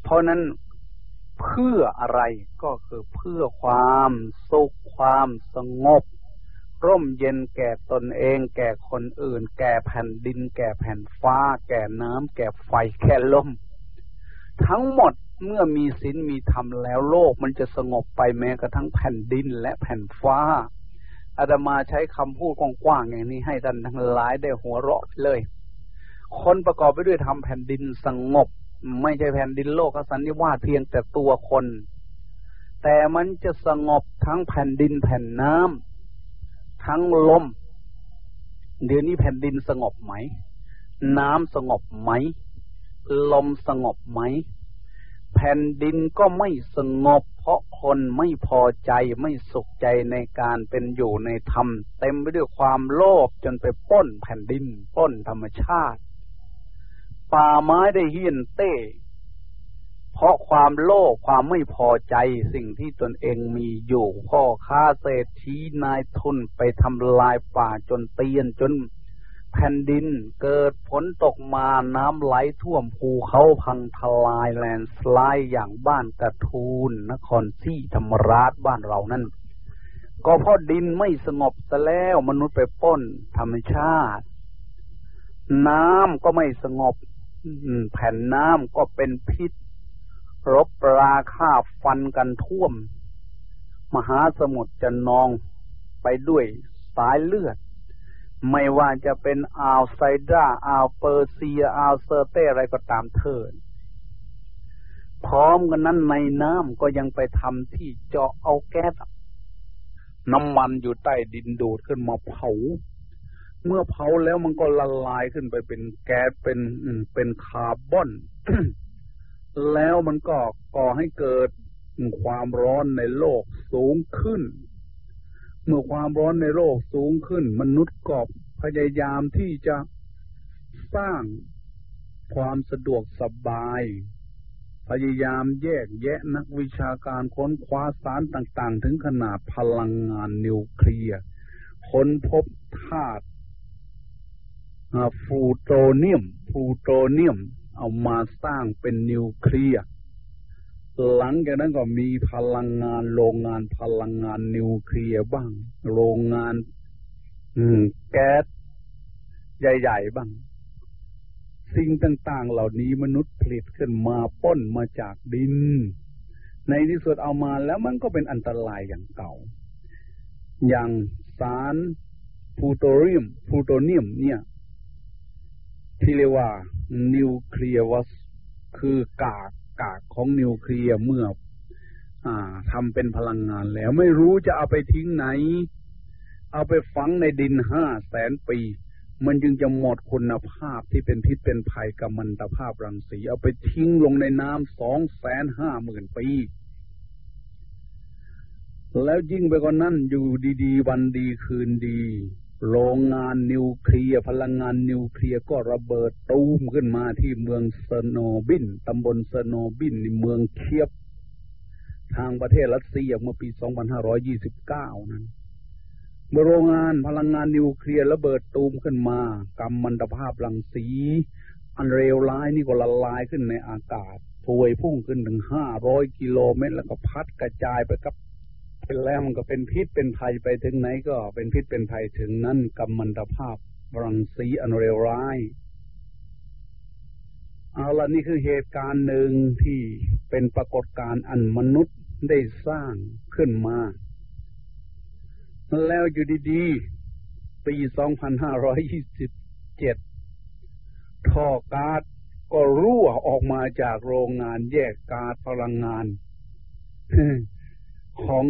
เพราะนั้น เพื่ออะไรก็คือเพื่อความสุขความสงบ ร่มเย็นแก่ตนเอง แก่คนอื่น แก่แผ่นดิน แก่แผ่นฟ้า แก่น้ำแก่ไฟแก่ลม ทั้งหมดเมื่อมีศีลมีธรรมแล้วโลกมันจะสงบไปแม้กระทั่งแผ่นดินและแผ่นฟ้าอาตมาใช้คำพูดกว้างๆอย่างนี้ให้ท่านทั้งหลายได้หัวเราะเลย คนประกอบไปด้วยทำแผ่นดินสงบ ไม่ใช่แผ่นดินโลกสันนิวาสเพียงแต่ตัวคน แต่มันจะสงบทั้งแผ่นดินแผ่นน้ำทั้งลม เดี๋ยวนี้แผ่นดินสงบไหม น้ำสงบไหม ลมสงบไหม แผ่นดินก็ไม่สงบ เพราะคนไม่พอใจไม่สุขใจในการเป็นอยู่ในธรรม เต็มไปด้วยความโลภจนไปป้นแผ่นดินป้นธรรมชาติ ป่าไม้ได้เฮียนเต้ เพราะความโลภความไม่พอใจสิ่งที่ตนเองมีอยู่ พ่อค้าเศรษฐีนายทุนไปทำลายป่าจนเตียนจนแผ่นดินเกิดฝนตกมาน้ำไหลท่วมภูเขาพังทลายแลนสไลด์อย่างบ้านกระทูลนครซี่ธรรมราชบ้านเรานั่น ก็เพราะดินไม่สงบซะแล้วมนุษย์ไปป้นธรรมชาติ น้ำก็ไม่สงบ แผ่นน้ำก็เป็นพิษ รบราคาฟันกันท่วม มหาสมุทรจะนองไปด้วยสายเลือด ไม่ว่าจะเป็นอ่าวไซดราอ่าวเปอร์เซียอ่าวเซอร์เตอะไรก็ตามเถิดพร้อมกันนั้นในน้ำก็ยังไปทำที่เจาะเอาแก๊สน้ำมันอยู่ใต้ดินดูดขึ้นมาเผา เมื่อเผาแล้วมันก็ละลายขึ้นไปเป็นแก๊สเป็นเป็นคาร์บอน แล้วมันก็ก่อให้เกิดความร้อนในโลกสูงขึ้น เมื่อความร้อนในโลกสูงขึ้น มนุษย์ก็พยายามที่จะสร้างความสะดวกสบาย พยายามแยกแยะนักวิชาการค้นคว้าสารต่าง ๆ ถึงขนาดพลังงานนิวเคลียร์ค้นพบธาตุ ฟูโตเนียมฟูโตเนียม เอามาสร้างเป็นนิวเคลียร์หลังจากนั้นก็มีพลังงานโรงงานพลังงานนิวเคลียร์บ้าง โรงงาน อืม แก๊สใหญ่ ๆ บ้าง สิ่งต่าง ๆ เหล่านี้มนุษย์ผลิตขึ้นมาป้นมาจากดิน ในที่สุดเอามาแล้วมันก็เป็นอันตรายอย่างเก่า อย่างสารพูโตเรียมพูโตเนียมเนี่ย ที่เรียกว่า นิวเคลียร์วัสคือกากกากของนิวเคลียร์เมื่ออ่าทำเป็นพลังงานแล้ว ไม่รู้จะเอาไปทิ้งไหน เอาไปฝังในดินห้าแสนปี มันจึงจะหมดคุณภาพที่เป็นพิษเป็นภัยกัมมันตภาพรังสี เอาไปทิ้งลงในน้ำสองแสนห้าหมื่นปี แล้วยิ่งไปกว่านั้นอยู่ดี ๆ วันดีคืนดี โรงงานนิวเคลียร์พลังงานนิวเคลียร์ก็ระเบิดตูมขึ้นมาที่เมืองเชอร์โนบิลตำบลเชอร์โนบิลในเมืองเคียฟ ทางประเทศรัสเซียเมื่อปี 2529 นั้นเมื่อโรงงานพลังงานนิวเคลียร์ระเบิดตูมขึ้นมากัมมันตภาพรังสี อันเลวร้ายนี่ก็ละลายขึ้นในอากาศพวยพุ่งขึ้นถึง 500 กิโลเมตร แล้วก็พัดกระจายไปกับ เป็นแล้วมันก็เป็นพิษเป็นภัยไปถึงไหนก็เป็นพิษเป็นภัยถึงนั้นกรรมันตภาพรังสีอันเร็วร้ายเอาละนี่คือเหตุการณ์หนึ่งที่เป็นปรากฏการณ์อันมนุษย์ได้สร้างขึ้นมา แล้วอยู่ดีๆ ปี 2527 ท่อก๊าซก็รั่วออกมาจากโรงงานแยกก๊าซพลังงาน ของ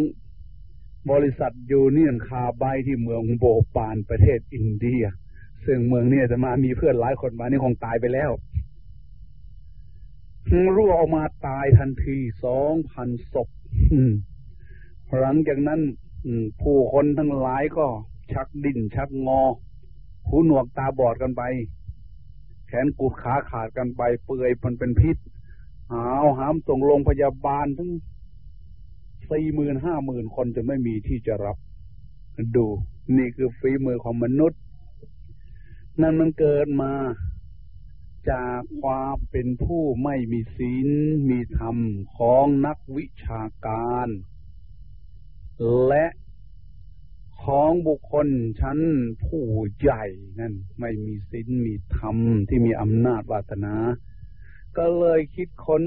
บริษัทยูเนียนคาไบที่เมืองโบปานประเทศอินเดีย ซึ่งเมืองนี้จะมามีเพื่อนหลายคนมานี่คงตายไปแล้วรั่วออกมาตายทันทีสองพันศพหลังจากนั้นผู้คนทั้งหลายก็ชักดิ้นชักงอ หูหนวกตาบอดกันไป แขนกุดขาขาดกันไป เปื่อยมันเป็นพิษหาวหามส่งโรงพยาบาลทั้ง สี่หมื่นห้าหมื่นคนจะไม่มีที่จะรับ ดู นี่คือฝีมือของมนุษย์ นั่นมันเกิดมาจากความเป็นผู้ไม่มีศีลมีธรรมของนักวิชาการ และของบุคคลชั้นผู้ใหญ่นั่นไม่มีศีลมีธรรมที่มีอำนาจวาสนา ก็เลยคิดค้น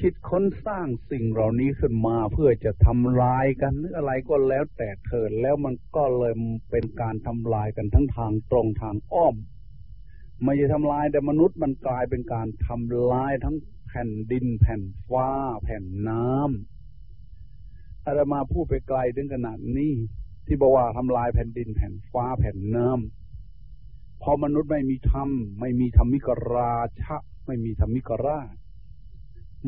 คิดค้นสร้างสิ่งเหล่านี้ขึ้นมาเพื่อจะทำลายกันหรืออะไรก็แล้วแต่เถิดแล้วมันก็เลยเป็นการทำลายกันทั้งทางตรงทางอ้อมไม่ใช่ทำลายแต่มนุษย์มันกลายเป็นการทำลายทั้งแผ่นดิน แผ่นฟ้า แผ่นน้ำอาตมาพูดไปไกลถึงขนาดนี้ที่บอกว่าทำลายแผ่นดิน แผ่นฟ้าแผ่นน้ำพอมนุษย์ไม่มีธรรมไม่มีธรรมิกราชะ ไม่มีธรรมิกราช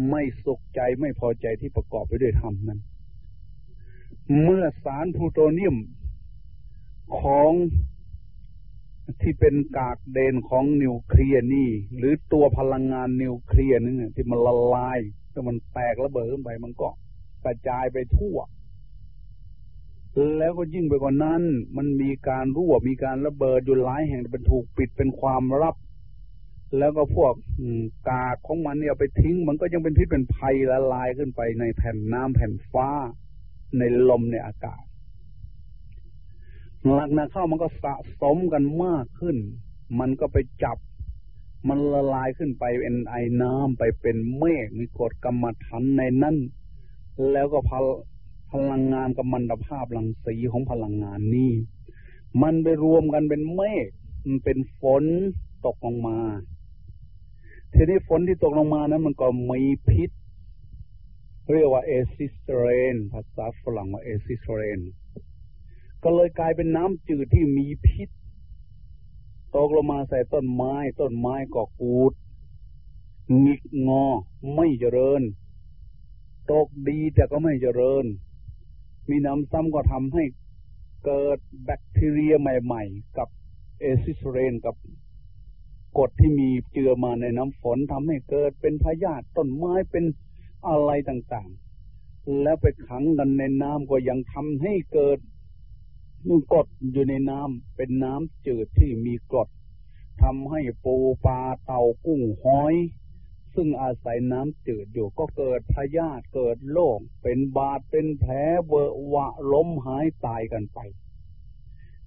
ไม่สุขใจไม่พอใจที่ประกอบไปด้วยธรรมนั้น เมื่อสารพลูโตเนียมของที่เป็นกากเดนของนิวเคลียร์นี่ หรือตัวพลังงานนิวเคลียร์นี่ที่มันละลายถ้ามันแตกระเบิดขึ้นไปมันก็กระจายไปทั่ว แล้วก็ยิ่งไปกว่านั้น มันมีการรั่วมีการระเบิดอยู่หลายแห่งเป็นถูกปิดเป็นความลับ แล้วก็พวกกากของมันเนี่ยไปทิ้ง มันก็ยังเป็นพิษเป็นภัยละลายขึ้นไปในแผ่นน้ำแผ่นฟ้า ในลมในอากาศหลักนะเข้ามันก็สะสมกันมากขึ้น มันก็ไปจับ มันละลายขึ้นไปเป็นไอน้ำไปเป็นเมฆมีกรดกำมะถันในนั้นแล้วก็พลพลังงานกัมมันตภาพรังสีของพลังงานนี้มันไปรวมกันเป็นเมฆมันเป็นฝนตกลงมา ทีนี้ฝนที่ตกลงมานั้นมันก็มีพิษ เรียกว่า acid rain ภาษาฝรั่งว่า acid rainก็เลยกลายเป็นน้ำจืดที่มีพิษตกลงมาใส่ต้นไม้ ต้นไม้ก็กูดงิกงอ ไม่เจริญ ตกดีแต่ก็ไม่เจริญ มีน้ำซ้ำก็ทำให้เกิดแบคทีเรียใหม่ ๆ กับเอซิสเรนกับ กรดที่มีเจือมาในน้ำฝนทำให้เกิดเป็นพยาธิต้นไม้เป็นอะไรต่างๆ แล้วไปขังกันในน้ำก็ยังทำให้เกิดนุ่กดอยู่ในน้ำเป็นน้ำจืดที่มีกรดทำให้ปูปลาเต่ากุ้งหอย ซึ่งอาศัยน้ำจืดอยู่ก็เกิดพยาธิเกิดโรคเป็นบาดเป็นแผลเวอะวะล้มหายตายกันไป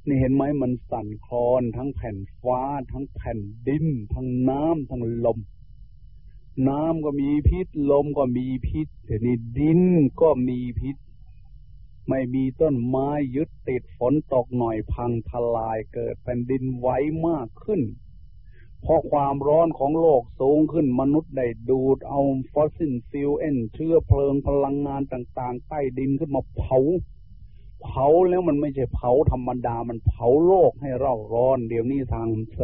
นี่เห็นไหมมันสั่นคลอนทั้งแผ่นฟ้า ทั้งแผ่นดิน ทั้งน้ำทั้งลม น้ำก็มีพิษ ลมก็มีพิษแต่นี่ดินก็มีพิษ ไม่มีต้นไม้ยึดติดฝนตกหน่อยพังทลายเกิดแผ่นดินไหวมากขึ้น เพราะความร้อนของโลกสูงขึ้นมนุษย์ได้ดูดเอา fossil fuel เอ็นเชื้อเพลิงพลังงานต่าง ๆ ใต้ดินขึ้นมาเผา เผาแล้วมันไม่ใช่เผาธรรมดา มันเผาโลกให้เราร้อน เดี๋ยวนี้ทางส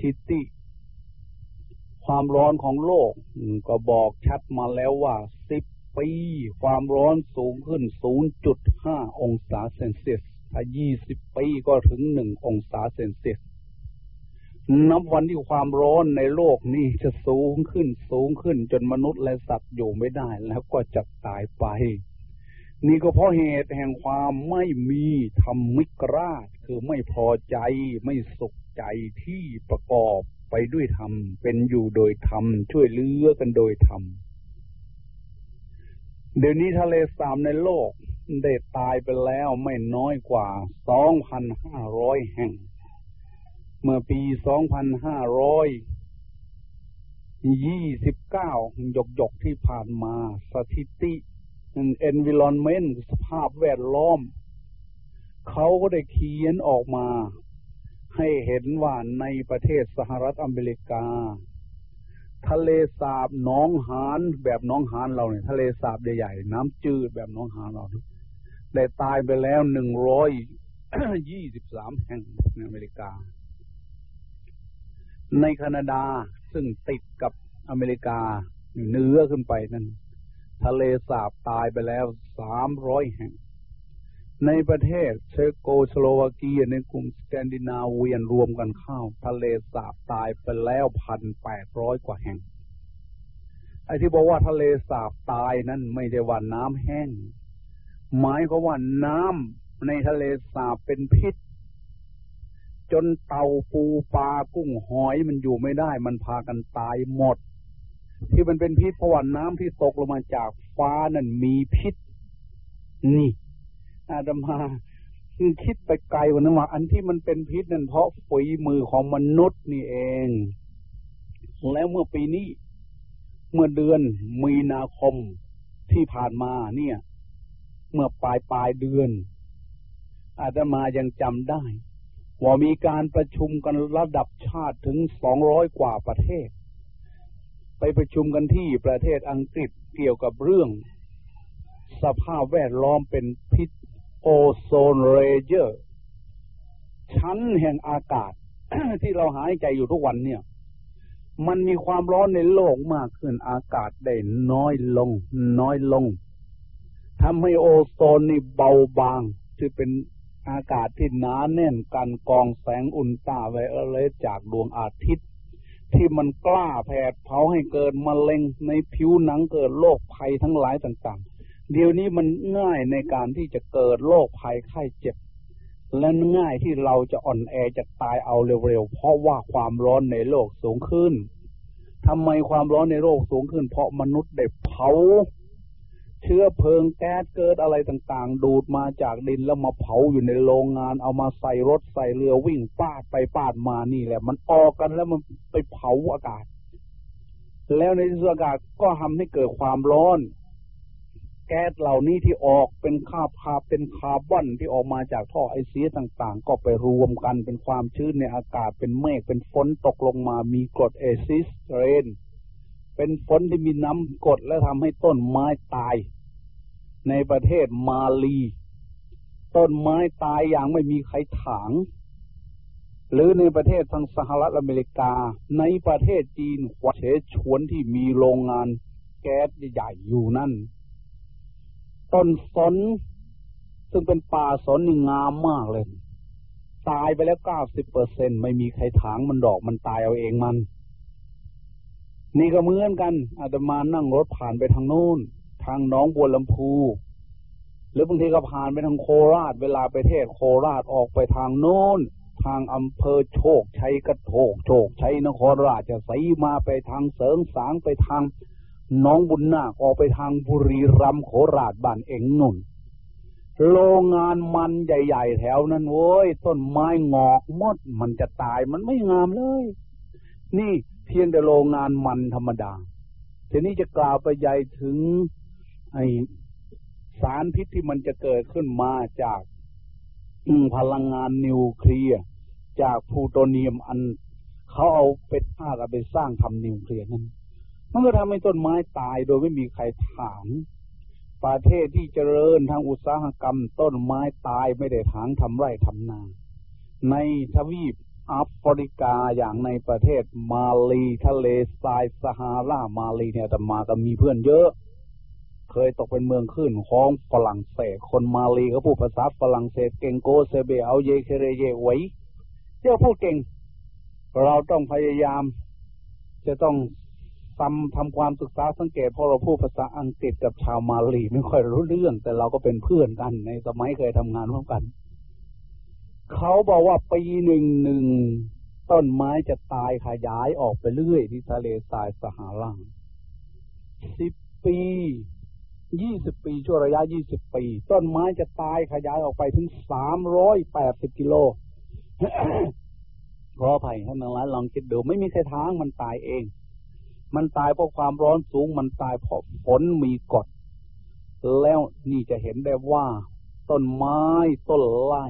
ถิติ ความร้อนของโลกก็บอกชัดมาแล้วว่าสิบปี ความร้อนสูงขึ้น 0.5 องศาเซนเซียสถ้า20 ปีก็ถึง 1 องศาเซนเซียสนับวันที่ความร้อนในโลกนี้จะสูงขึ้นสูงขึ้นจนมนุษย์และสัตว์อยู่ไม่ได้แล้วก็จะตายไป นี่ก็เพราะเหตุแห่งความไม่มีธรรมิกราช คือไม่พอใจไม่สุขใจที่ประกอบไปด้วยธรรม เป็นอยู่โดยธรรม ช่วยเลือกันโดยธรรม เดี๋ยวนี้ทะเลสาบในโลกได้ตายไปแล้วไม่น้อยกว่าสองพันห้าร้อยแห่ง เมื่อปีสองพันห้าร้อยยี่สิบเก้าหยกหยกที่ผ่านมาสถิติ environment สภาพแวดล้อม เขาก็ได้เขียนออกมา ให้เห็นว่าในประเทศสหรัฐอเมริกา ทะเลสาบน้องหานแบบน้องหานเราเนี่ยทะเลสาบใหญ่ๆน้ำจืดแบบน้องหานเราได้ตายไปแล้วหนึ่งร้อยยี่สิบสามแห่งในอเมริกา ในแคนาดาซึ่งติดกับอเมริกาเนื้อขึ้นไปนั่น ทะเลสาบตายไปแล้วสามร้อยแห่ง ในประเทศเชโกสโลวาเกียในกลุ่มสแกนดิเนาเวียนรวมกันเข้า ทะเลสาบตายไปแล้วพันแปดร้อยกว่าแห่ง ไอ้ที่บอกว่าทะเลสาบตายนั้นไม่ใช่ว่าน้ำแห้ง หมายเขาว่าน้ในทะเลสาบเป็นพิษ จนเต่าปูปลากุ้งหอยมันอยู่ไม่ได้ มันพากันตายหมด ที่มันเป็นพิษเพราะว่าน้ำที่ตกลงมาจากฟ้านั่นมีพิษ นี่ อาดมาคือคิดไปไกลกว่านั้นว่า อันที่มันเป็นพิษนั่นเพราะฝีมือของมนุษย์นี่เอง แล้วเมื่อปีนี้ เมื่อเดือนมีนาคมที่ผ่านมาเนี่ย เมื่อปลายปลายเดือน อาตมายังจำได้ ว่ามีการประชุมกันระดับชาติถึงสองร้อยกว่าประเทศ ไปประชุมกันที่ประเทศอังกฤษเกี่ยวกับเรื่อง สภาพแวดล้อมเป็นพิษโอโซนเรเจอร์ ชั้นแห่งอากาศที่เราหายใจอยู่ทุกวันเนี่ย มันมีความร้อนในโลกมากขึ้นอากาศได้น้อยลง น้อยลงทำให้โอโซนนี่เบาบางที่เป็นอากาศที่หนาแน่นกันกองแสงอุลตราไวโอเลตจากดวงอาทิตย์ ที่มันกล้าแผดเผาให้เกิดมะเร็งในผิวหนังเกิดโรคภัยทั้งหลายต่าง ๆ เดี๋ยวนี้มันง่ายในการที่จะเกิดโรคภัยไข้เจ็บ และง่ายที่เราจะอ่อนแอจะตายเอาเร็วๆเพราะว่าความร้อนในโลกสูงขึ้นทำไมความร้อนในโลกสูงขึ้น เพราะมนุษย์ได้เผา เชื้อเพลิงแก๊สเกิดอะไรต่างๆ ดูดมาจากดินแล้วมาเผาอยู่ในโรงงาน เอามาใส่รถใส่เรือวิ่งปาดไปปาดมานี่แหละ มันออกกันแล้วมันไปเผาอากาศ แล้วในที่สุดอากาศก็ทำให้เกิดความร้อน แก๊สเหล่านี้ที่ออกเป็นคาพาเป็นคาร์บอนที่ออกมาจากท่อไอเสียต่างๆ ก็ไปรวมกันเป็นความชื้นในอากาศเป็นเมฆเป็นฝนตกลงมามีกรดเอซิสเรนเป็นฝนที่มีน้ำกรดและทำให้ต้นไม้ตาย ในประเทศมาลี ต้นไม้ตายอย่างไม่มีใครถาง หรือในประเทศทางสหรัฐอเมริกา ในประเทศจีนวัดเฉฉวนที่มีโรงงานแก๊สใหญ่อยู่นั่น ต้นสนซึ่งเป็นป่าสนนี่งามมากเลย ตายไปแล้วเก้าสิบเปอร์เซ็นไม่มีใครถางมันดอกมันตายเอาเองมัน นี่ก็เหมือนกันอาตมานั่งรถผ่านไปทางโน้น ทางน้องบัวลำพู หรือบางทีก็ผ่านไปทางโคราช เวลาไปเทศโคราชออกไปทางโน้น ทางอำเภอโชคชัยกระโถกโชคชัยนครราชสีมาไปทางเสริงสางไปทางน้องบุญนาคออกไปทางบุรีรัมย์โคราชบ้านเอ็งนุ่นโรงงานมันใหญ่ ๆ แถวนั้นโว้ยต้นไม้งอกมด มันจะตายมันไม่งามเลย นี่เพียงแต่โรงงานมันธรรมดา ทีนี้จะกล่าวไปใหญ่ถึง ไอสารพิษที่มันจะเกิดขึ้นมาจากพลังงานนิวเคลียร์จากพลูโตเนียมอันเขาเอาเป็ดผ้ากับไปสร้างทำนิวเคลียร์นั้นมันก็ทำให้ต้นไม้ตายโดยไม่มีใครถาม ประเทศที่เจริญทางอุตสาหกรรม ต้นไม้ตายไม่ได้ถางทำไร่ทำนา ในทวีปแอฟริกาอย่างในประเทศมาลีทะเลทรายซาฮารามาลีเนี่ยแต่มาก็มีเพื่อนเยอะ เคยตกเป็นเมืองขึ้นของฝรั่งเศส คนมาลีเขาพูดภาษาฝรั่งเศสเก่งโกเซเบเอาเยเคเรเยไว้เจ้าพูดเก่ง เราต้องพยายาม จะต้องทำทำความศึกษาสังเกตเพราะเราพูดภาษาอังกฤษกับชาวมาลีไม่ค่อยรู้เรื่อง แต่เราก็เป็นเพื่อนกันในสมัยเคยทำงานร่วมกัน เขาบอกว่าปีหนึ่งหนึ่งต้นไม้จะตายขยายออกไปเรื่อยที่ทะเลทรายสหาราสิบปี ยี่สิบปีช่วงระยะยี่สิบปี ต้นไม้จะตายขยายออกไปถึงสามร้อยแปดสิบกิโลขออภัยท่านทั้งหลายลองคิดดูไม่มีใครทางมันตายเอง มันตายเพราะความร้อนสูงมันตายเพราะฝนมีกฎแล้วนี่จะเห็นได้ว่า ต้นไม้ต้นไม้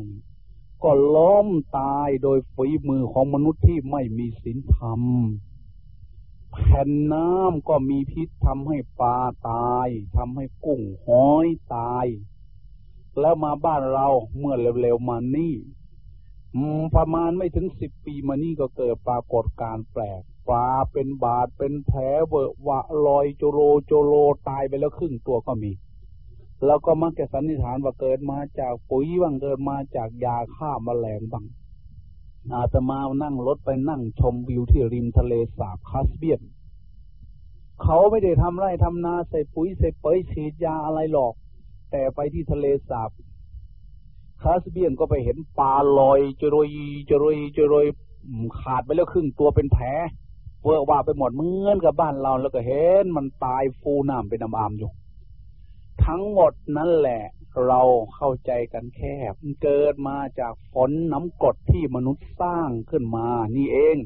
ก็ล้มตายโดยฝีมือของมนุษย์ที่ไม่มีศีลธรรม แผ่นน้ำก็มีพิษทำให้ปลาตายทำให้กุ้งหอยตาย แล้วมาบ้านเราเมื่อเร็วๆมานี่ประมาณไม่ถึงสิบปีมานี่ก็เกิดปรากฏการแปลกปลาเป็นบาดเป็นแผลเวอะวะลอยโจโลโจโลตายไปแล้วครึ่งตัวก็มี แล้วก็มักจะสันนิษฐานว่าเกิดมาจากปุ๋ยบ้างเกิดมาจากยาฆ่ามาแมลงบ้าง อาตมานั่งรถไปนั่งชมวิวที่ริมทะเลสาบคาสเบียนเขาไม่ได้ทำไร่ทำนาใส่ปุ๋ยใส่เปยฉีดยาอะไรหรอก แต่ไปที่ทะเลสาบคาสเบียนก็ไปเห็นปลาลอยจรอยจรอยจรอยขาดไปแล้วครึ่งตัวเป็นแผลเวอว่าไปหมดเหมือนกับบ้านเราแล้วก็เห็นมันตายฟูน้ำเป็นน้ำอามอยู่ ทั้งหมดนั่นแหละ เราเข้าใจกันแคบเกิดมาจากฝนน้ำกรดที่มนุษย์สร้างขึ้นมานี่เอง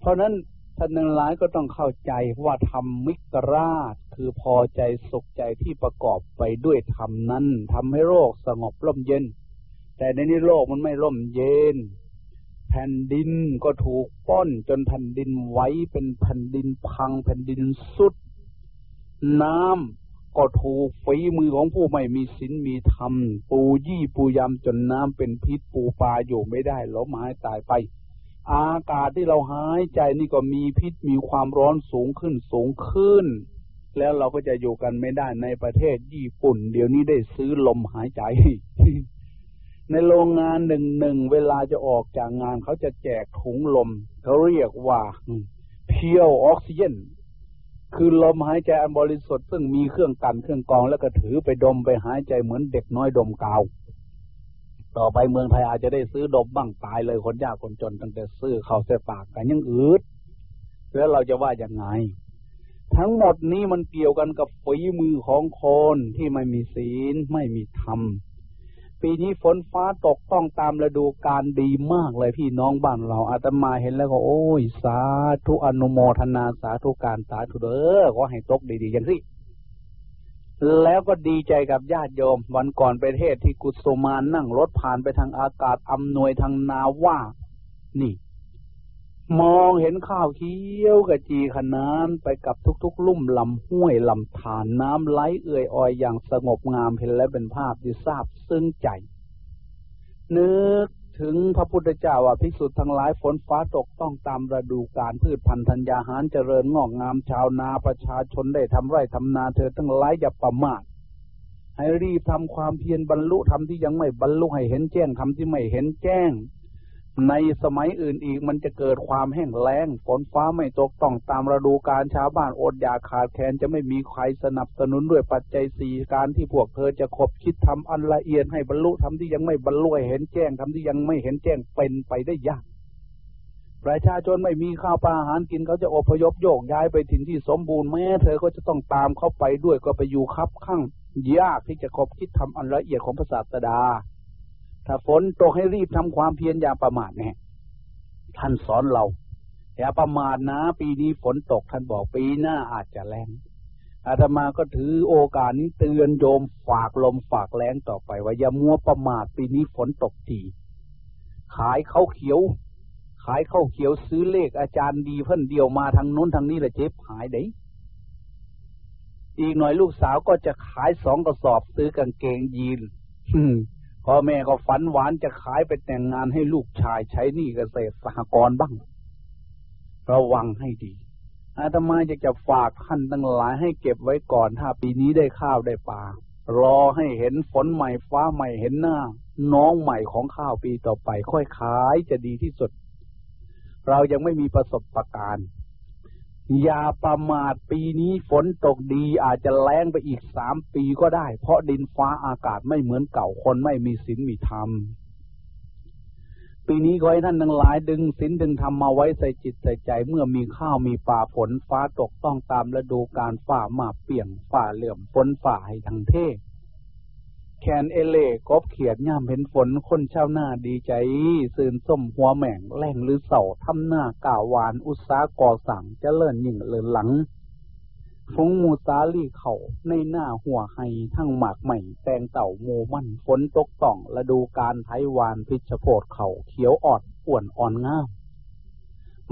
เพราะนั้นท่านนั้นหลายก็ต้องเข้าใจว่าธรรมมิกราช คือพอใจสุขใจที่ประกอบไปด้วยธรรมนั้นทำให้โรคสงบร่มเย็น แต่ในนี้โลกมันไม่ร่มเย็น แผ่นดินก็ถูกป้นจนแผ่นดินไหวเป็นแผ่นดินพังแผ่นดินสุด น้ำ ก็ถูกฝีมือของผู้ไม่มีศีลมีธรรม ปูยี่ปูยำจนน้ำเป็นพิษปูปลาอยู่ไม่ได้ล้มหายตายไป อากาศที่เราหายใจนี่ก็มีพิษมีความร้อนสูงขึ้นสูงขึ้น แล้วเราก็จะอยู่กันไม่ได้ในประเทศญี่ปุ่น เดี๋ยวนี้ได้ซื้อลมหายใจ ในโรงงานหนึ่งหนึ่งเวลาจะออกจากงานเขาจะแจกถุงลมเขาเรียกว่าเพียวออกซิเจน คือลมหายใจอันบริสุทธิ์ซึ่งมีเครื่องกันเครื่องกองแล้วก็ถือไปดมไปหายใจเหมือนเด็กน้อยดมกาว ต่อไปเมืองไทยอาจจะได้ซื้อดมบ้างตายเลยคนยากคนจนตั้งแต่ซื้อเข้าเสปากกันยังอืดแล้วเราจะว่าอยังไง ทั้งหมดนี้มันเกี่ยวกันกับฝีมือของคนที่ไม่มีศีลไม่มีธรรม ปีนี้ฝนฟ้าตกต้องตามฤดูกาลดีมากเลยพี่น้องบ้านเราอาตมาเห็นแล้วก็โอ้ย สาธุอนุโมทนาสาธุการสาธุเด้อขอให้ตกดีๆอย่างที่แล้วก็ดีใจกับญาติโยม วันก่อนไปเทศที่กุศมานนั่งรถผ่านไปทางอากาศอำนวยทางนาว่า นี่ มองเห็นข้าวเขียวกระจีขนานไปกับทุกๆ ลุ่มลำห้วยลำธารน้ำไหลเอื่อยออยอย่างสงบงามเห็นและเป็นภาพที่ทราบซึ้งใจ นึกถึงพระพุทธเจ้าว่าภิกษุทั้งหลายฝนฟ้าตกต้องตามฤดูกาลพืชพันธุ์ธัญญาหารเจริญงอกงามชาวนาประชาชนได้ทำไร่ทำนาเธอทั้งหลายอย่าประมาทให้รีบทำความเพียรบรรลุทำที่ยังไม่บรรลุให้เห็นแจ้งทำที่ไม่เห็นแจ้ง ในสมัยอื่นอีกมันจะเกิดความแห้งแล้งฝนฟ้าไม่ตกต้องตามฤดูกาลชาวบ้านอดอยากขาดแคลนจะไม่มีใครสนับสนุนด้วยปัจจัยสี่การที่พวกเธอจะคบคิดทำอันละเอียดให้บรรลุทำที่ยังไม่บรรลุเห็นแจ้งทำที่ยังไม่เห็นแจ้งเป็นไปได้ยากประชาชนไม่มีข้าวปลาอาหารกินเขาจะอพยพโยกย้ายไปถิ่นที่สมบูรณ์แม้เธอก็จะต้องตามเข้าไปด้วยก็ไปอยู่คับข้างยากที่จะคบคิดทำอันละเอียดของพระศาสดา ถ้าฝนตกให้รีบทำความเพียรอย่าประมาทแน่ท่านสอนเราอย่าประมาทนะ ปีนี้ฝนตกท่านบอกปีหน้าอาจจะแรงอาตมาก็ถือโอกาสนี้เตือนโยมฝากลมฝากแรงต่อไป ว่าอย่ามัวประมาทปีนี้ฝนตกทีขายข้าวเขียว ขายข้าวเขียวซื้อเลขอาจารย์ดีเพิ่นเดียวมาทางนู้นทางนี้ละเจ็บหายเด้อีกหน่อยลูกสาวก็จะขายสองกระสอบซื้อกางเกงยีน พ่อแม่ก็ฝันหวานจะขายไปแต่งงานให้ลูกชายใช้หนี้เกษตรสหกรณ์บ้าง ระวังให้ดีอาตมาจะจะฝากท่านทั้งหลายให้เก็บไว้ก่อน ถ้าปีนี้ได้ข้าวได้ปลารอให้เห็นฝนใหม่ฟ้าใหม่เห็นหน้า น้องใหม่ของข้าวปีต่อไป ค่อยขายจะดีที่สุด เรายังไม่มีประสบะการณ์ อย่าประมาทปีนี้ฝนตกดีอาจจะแรงไปอีกสามปีก็ได้ เพราะดินฟ้าอากาศไม่เหมือนเก่าคนไม่มีศีลมีธรรม ปีนี้ขอให้ท่านทั้งหลายดึงศีลดึงธรรมมาไว้ใส่จิตใส่ใจ เมื่อมีข้าวมีป่าฝนฟ้าตกต้องตามฤดูการฝ่ามาเปี่ยงฝ่าเหลื่อมฝนฝ่าให้ทั้งเทศ แคนเอเล่กบเขียดย่ามเห็นฝนคนเช่าหน้าดีใจสื่นส้มหัวแหม่งแรงหรือเสาทำหน้ากาวานอุตสาก่อสั่งจะเลิ่นยิ่งเลื่นหลังฟงมูซาลี่เข่าในหน้าหัวไฮทั้งหมากใหม่แตงเต่าโมมันฝนตกต่องระดูการไทวานพิชโพดเขาเขียวออดอ้วนอ่อนงาม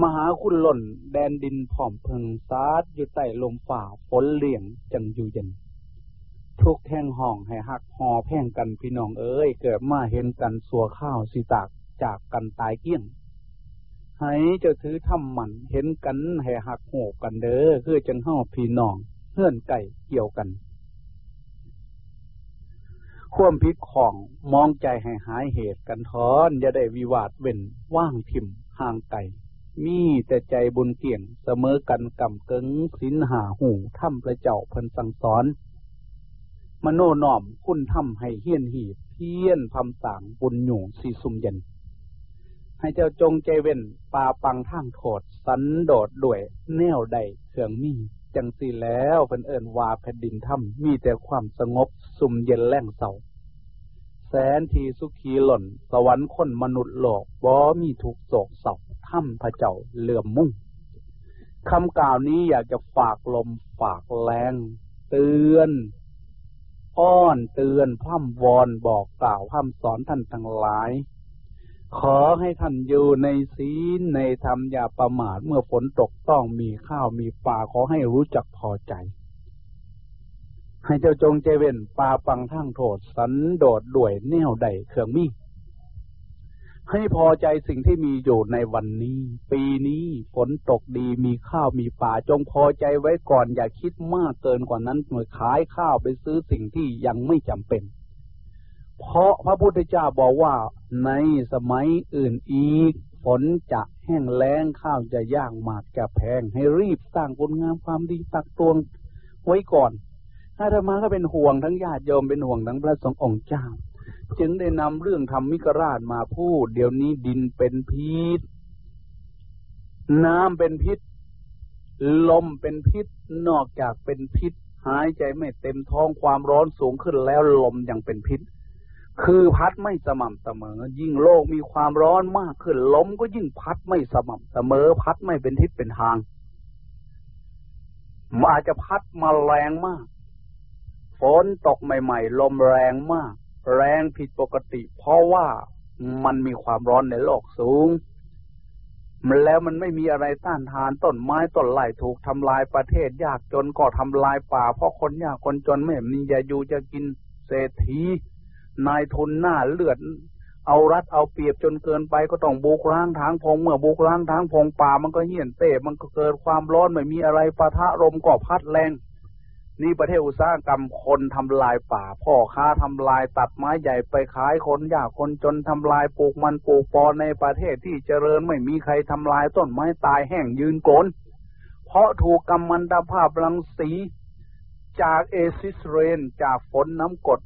มหาคุณหล่นแดนดินผอมพึงซาดอยู่ใต้ลมฝ่าฝนเลี่ยงจังอยู่เย็น ทุกแท่งห้องให้หักหอแพ่งกันพี่น้องเอ้ยเกิดมาเห็นกันสัวข้าวสิตากจากกันตายเกี้ยงให้เจ้าถือทำมันเห็นกันให้หักโหกกันเด้อคือจังห้าพี่น้องเฮื่อนไก่เกี่ยวกันข่วมพิษของมองใจให้หายเหตุกันทอนอย่าได้วิวาทเว้นว่างทิมห่างไก่มีแต่ใจบุญเกี่ยงเสมอกันกำเกิงสินหาหูถ้ำพระเจ้าพันสังสอน มโนนอมคุณทำให้เฮียนหีบพียนพำต่างบุญหยู่สีสุมเย็น ให้เจ้าจงใจเว้นปาปังทางโทษสันโดดด้วยแนวใดเครื่องมีจังสีแล้วเป็นเอิญว่าแผ่นดินถ้ำมีแต่ความสงบสุมเย็นแล่งเศร้าแสนทีสุขีหล่น สวรรค์คนมนุษย์โลกบ่มีทุกโศกเศร้าถ้ำพระเจ้าเหลื่อมมุ่งคำกล่าวนี้อยากจะฝากลมฝากแรง เตือน อ้อนเตือนพร่ำวอนบอกกล่าวพร่ำสอนท่านทั้งหลาย ขอให้ท่านอยู่ในศีลในธรรมอย่าประมาทเมื่อฝนตกต้องมีข้าวมีปลาขอให้รู้จักพอใจ ให้เจ้าจงเจเว่นปลาปังทั้งโทษสันโดดด้วยแนวใดเครื่องมี ให้พอใจสิ่งที่มีอยู่ในวันนี้ ปีนี้ฝนตกดีมีข้าวมีป่าจงพอใจไว้ก่อนอย่าคิดมากเกินกว่านั้นเมื่อขายข้าวไปซื้อสิ่งที่ยังไม่จำเป็น เพราะพระพุทธเจ้าบอกว่าในสมัยอื่นอีก ฝนจะแห้งแล้งข้าวจะย่างหมากจะแพง ให้รีบสร้างคุณงามความดีตักตวงไว้ก่อนถ้าธรรมาก็เป็นห่วงทั้งญาติโยมเป็นห่วงทั้งพระสงฆ์องค์เจ้า จึงได้นำเรื่องธรรมิกราชมาพูด เดี๋ยวนี้ดินเป็นพิษ น้ำเป็นพิษ ลมเป็นพิษ นอกจากเป็นพิษ หายใจไม่เต็มท้องความร้อนสูงขึ้นแล้วลมยังเป็นพิษ คือพัดไม่สม่ำเสมอ ยิ่งโลกมีความร้อนมากขึ้น ลมก็ยิ่งพัดไม่สม่ำเสมอ พัดไม่เป็นทิศเป็นทางมันอาจจะพัดมาแรงมาก ฝนตกใหม่ ๆ ลมแรงมาก แรงผิดปกติ เพราะว่ามันมีความร้อนในโลกสูง แล้วมันไม่มีอะไรต้านทานต้นไม้ต้นไร่ถูกทำลายประเทศยากจนก็ทำลายป่า เพราะคนยากคนจนไม่มีจะอยู่จะกินเศรษฐีนายทุนหน้าเลือด เอารัดเอาเปรียบจนเกินไปก็ต้องบุกร้างทางพงเมื่อบุกร้างทางพงป่ามันก็เหี่ยนเตะมันก็เกิดความร้อนไม่มีอะไรปะทะลมก็พัดแรง นี่ประเทศอุตสาหกรรมคนทำลายป่า พ่อค้าทำลายตัดไม้ใหญ่ไปขายคนยากคนจนทำลายปลูกมันปลูกปอในประเทศที่เจริญไม่มีใครทำลายต้นไม้ตายแห้งยืนโกนเพราะถูกกำมันตภาพรังสีจากเอซิสเรนจากฝนน้ำกด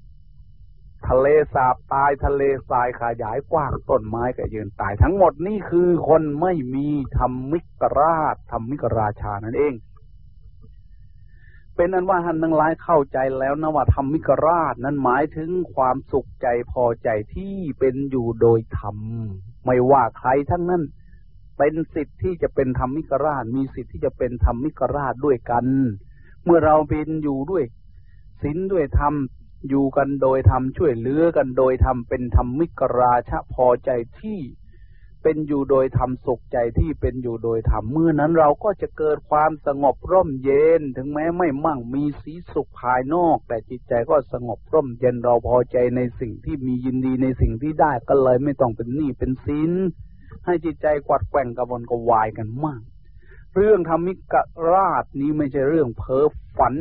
ทะเลสาบตายทะเลทรายขยายกว้างต้นไม้ก็ยืนตายทั้งหมดนี่คือคนไม่มีธรรมิกราชธรรมิกราชานั่นเอง เป็นนั้นว่าท่านทั้งหลายเข้าใจแล้วนะว่าธรรมิกราชนั้นหมายถึงความสุขใจพอใจที่เป็นอยู่โดยธรรม ไม่ว่าใครทั้งนั้นเป็นสิทธิ์ที่จะเป็นธรรมิกราช มีสิทธิ์ที่จะเป็นธรรมิกราชด้วยกัน เมื่อเราเป็นอยู่ด้วยศีลด้วยธรรมอยู่กันโดยธรรมช่วยเหลือกันโดยธรรมเป็นธรรมิกราชพอใจที่ เป็นอยู่โดยธรรมสุขใจที่เป็นอยู่โดยธรรมเมื่อนั้นเราก็จะเกิดความสงบร่มเย็น ถึงแม้ไม่มั่งมีสีสุขภายนอก แต่จิตใจก็สงบร่มเย็นเราพอใจในสิ่งที่มียินดีในสิ่งที่ได้ก็เลยไม่ต้องเป็นหนี้เป็นสินให้จิตใจกวัดแกว่งกระวนกระวายกันมาก เรื่องธรรมิกราชนี้ไม่ใช่เรื่องเพ้อฝัน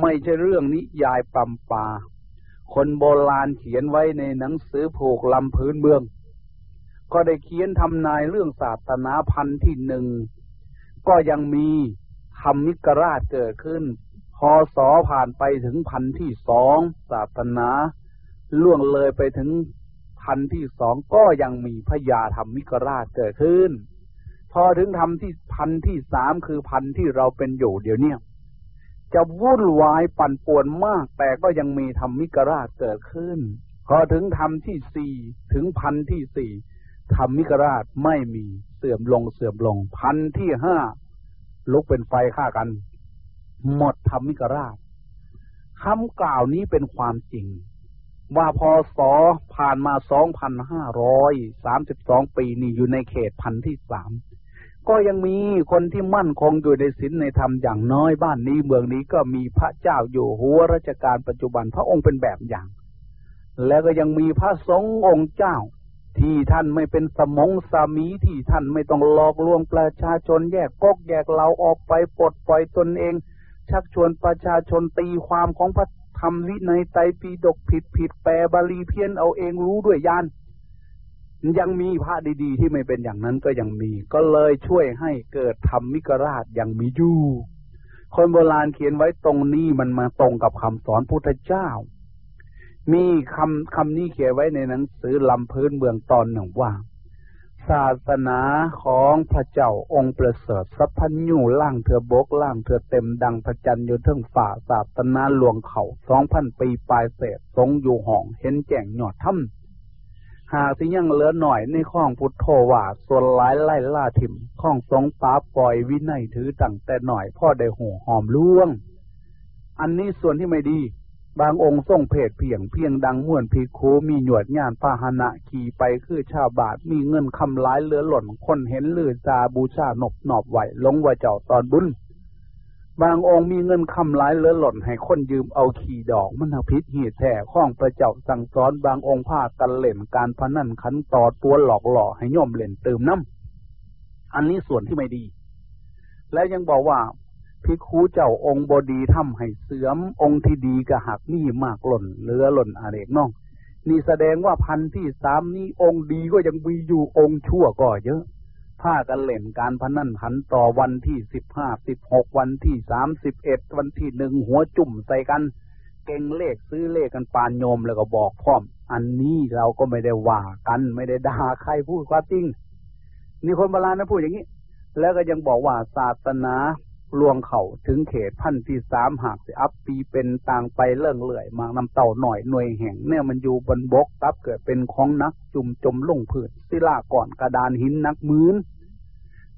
ไม่ใช่เรื่องนิยายปัมปา คนโบราณเขียนไว้ในหนังสือผูกลำพื้นเมือง ก็ได้เขียนทำนายเรื่องศาสนาพันธ์ที่หนึ่ง ก็ยังมีธรรมิกราชเกิดขึ้น พอสอผ่านไปถึงพันที่สองศาสนา ล่วงเลยไปถึงพันที่สองก็ยังมีพญาธรรมิกราชเกิดขึ้น พอถึงทำที่พันที่สามคือพันที่เราเป็นอยู่เดี๋ยวนี้จะวุ่นวายปั่นป่วนมาก แต่ก็ยังมีธรรมิกราชเกิดขึ้น พอถึงธรรมที่สี่ถึงพันที่สี่ ธรรมิกราชไม่มีเสื่อมลงเสื่อมลง พันที่ห้าลุกเป็นไฟฆ่ากัน หมดธรรมิกราชคำกล่าวนี้เป็นความจริง ว่าพอสอผ่านมาสองพันห้าร้อยสามสิบสองปีนี่อยู่ในเขตพันที่สามก็ยังมีคนที่มั่นคงอยู่ในศีลในธรรมอย่างน้อยบ้านนี้เมืองนี้ก็มีพระเจ้าอยู่หัวรัชกาลปัจจุบันพระองค์เป็นแบบอย่าง แล้วก็ยังมีพระสงฆ์องค์เจ้า ที่ท่านไม่เป็นสมองสามีที่ท่านไม่ต้องหลอกลวงประชาชนแยกกกแยกเราออกไปปลดปล่อยตนเอง ชักชวนประชาชนตีความของพระธรรมวินัยไตรปีดกผิดผิดแปลบาลีเพี้ยนเอาเองรู้ด้วยญาณยังมีพระดีๆ ที่ไม่เป็นอย่างนั้นก็ยังมี ก็เลยช่วยให้เกิดธรรมมิกราชยังมีอยู่คนโบราณเขียนไว้ตรงนี้มันมาตรงกับคำสอนพุทธเจ้า มีคำคำนี้เขียนไว้ในหนังสือลำพื้นเมืองตอนหนึ่งว่า ศาสนาของพระเจ้าองค์ประเสริฐสัพพัญญูล่างเถือบกล่างเถือเต็มดังพระจันทร์อยู่เทิงฝ่าศาสนาหลวงเขาสองพันปีปลายเศษทรงอยู่ห้องเห็นแจ้งหยอดถ้ำหากที่ยังเหลือหน่อยในข้องพุทโธว่าส่วนหลายไล่ล่าถิ่มข้องสงป้าปล่อยวินัยถือตั้งแต่หน่อยพ่อได้หูหอมล่วง อันนี้ส่วนที่ไม่ดี บางองค์ทรงเพศเพียงเพียงดังม่วนพีโคมีหนวดญาณพาหนะขี่ไปคือชาวบาทมีเงินคำร้ายเลือหล่นคนเห็นลือจาบูชาหนบหนอบไหวลงว่าเจ้าตอนบุญบางองค์มีเงินคำร้ายเลือหล่นให้คนยืมเอาขี่ดอกมันพิษหีดแท้ข้องประเจ้าสั่งสอนบางองค์พากันเล่นการพนันขันต่อตัวหลอกหล่อให้ย่อมเล่นเติมน้ำอันนี้ส่วนที่ไม่ดี และยังบอกว่า พิคูเจ้าองค์บดีทำให้เสื่อมองค์ที่ดีกะหักนี่มากหล่นเหลือหล่นอะไรน้อง นี่แสดงว่าพันที่สามนี้องค์ดีก็ยังมีอยู่องค์ชั่วก็เยอะผ้ากันเล่นการพนันหันต่อวันที่สิบห้าสิบหกวันที่สามสิบเอ็ดวันที่หนึ่งหัวจุ่มใส่กัน เก่งเลขซื้อเลขกันปานโยมแล้วก็บอกพร้อม อันนี้เราก็ไม่ได้ว่ากันไม่ได้ด่าใครพูดความจริงนี่คนโบราณนะพูดอย่างนี้ แล้วก็ยังบอกว่าศาสนา ลวงเขาถึงเขตพันที่สามหากสิอัพปีเป็นต่างไปเลื่องเลื่อยมางนำเต่าหน่อยหน่วยแห่งเนี่ยมันอยู่บนบกตับเกิดเป็นของนักจุ่มจมลงผืนศิลาก่อนกระดานหินนักมืน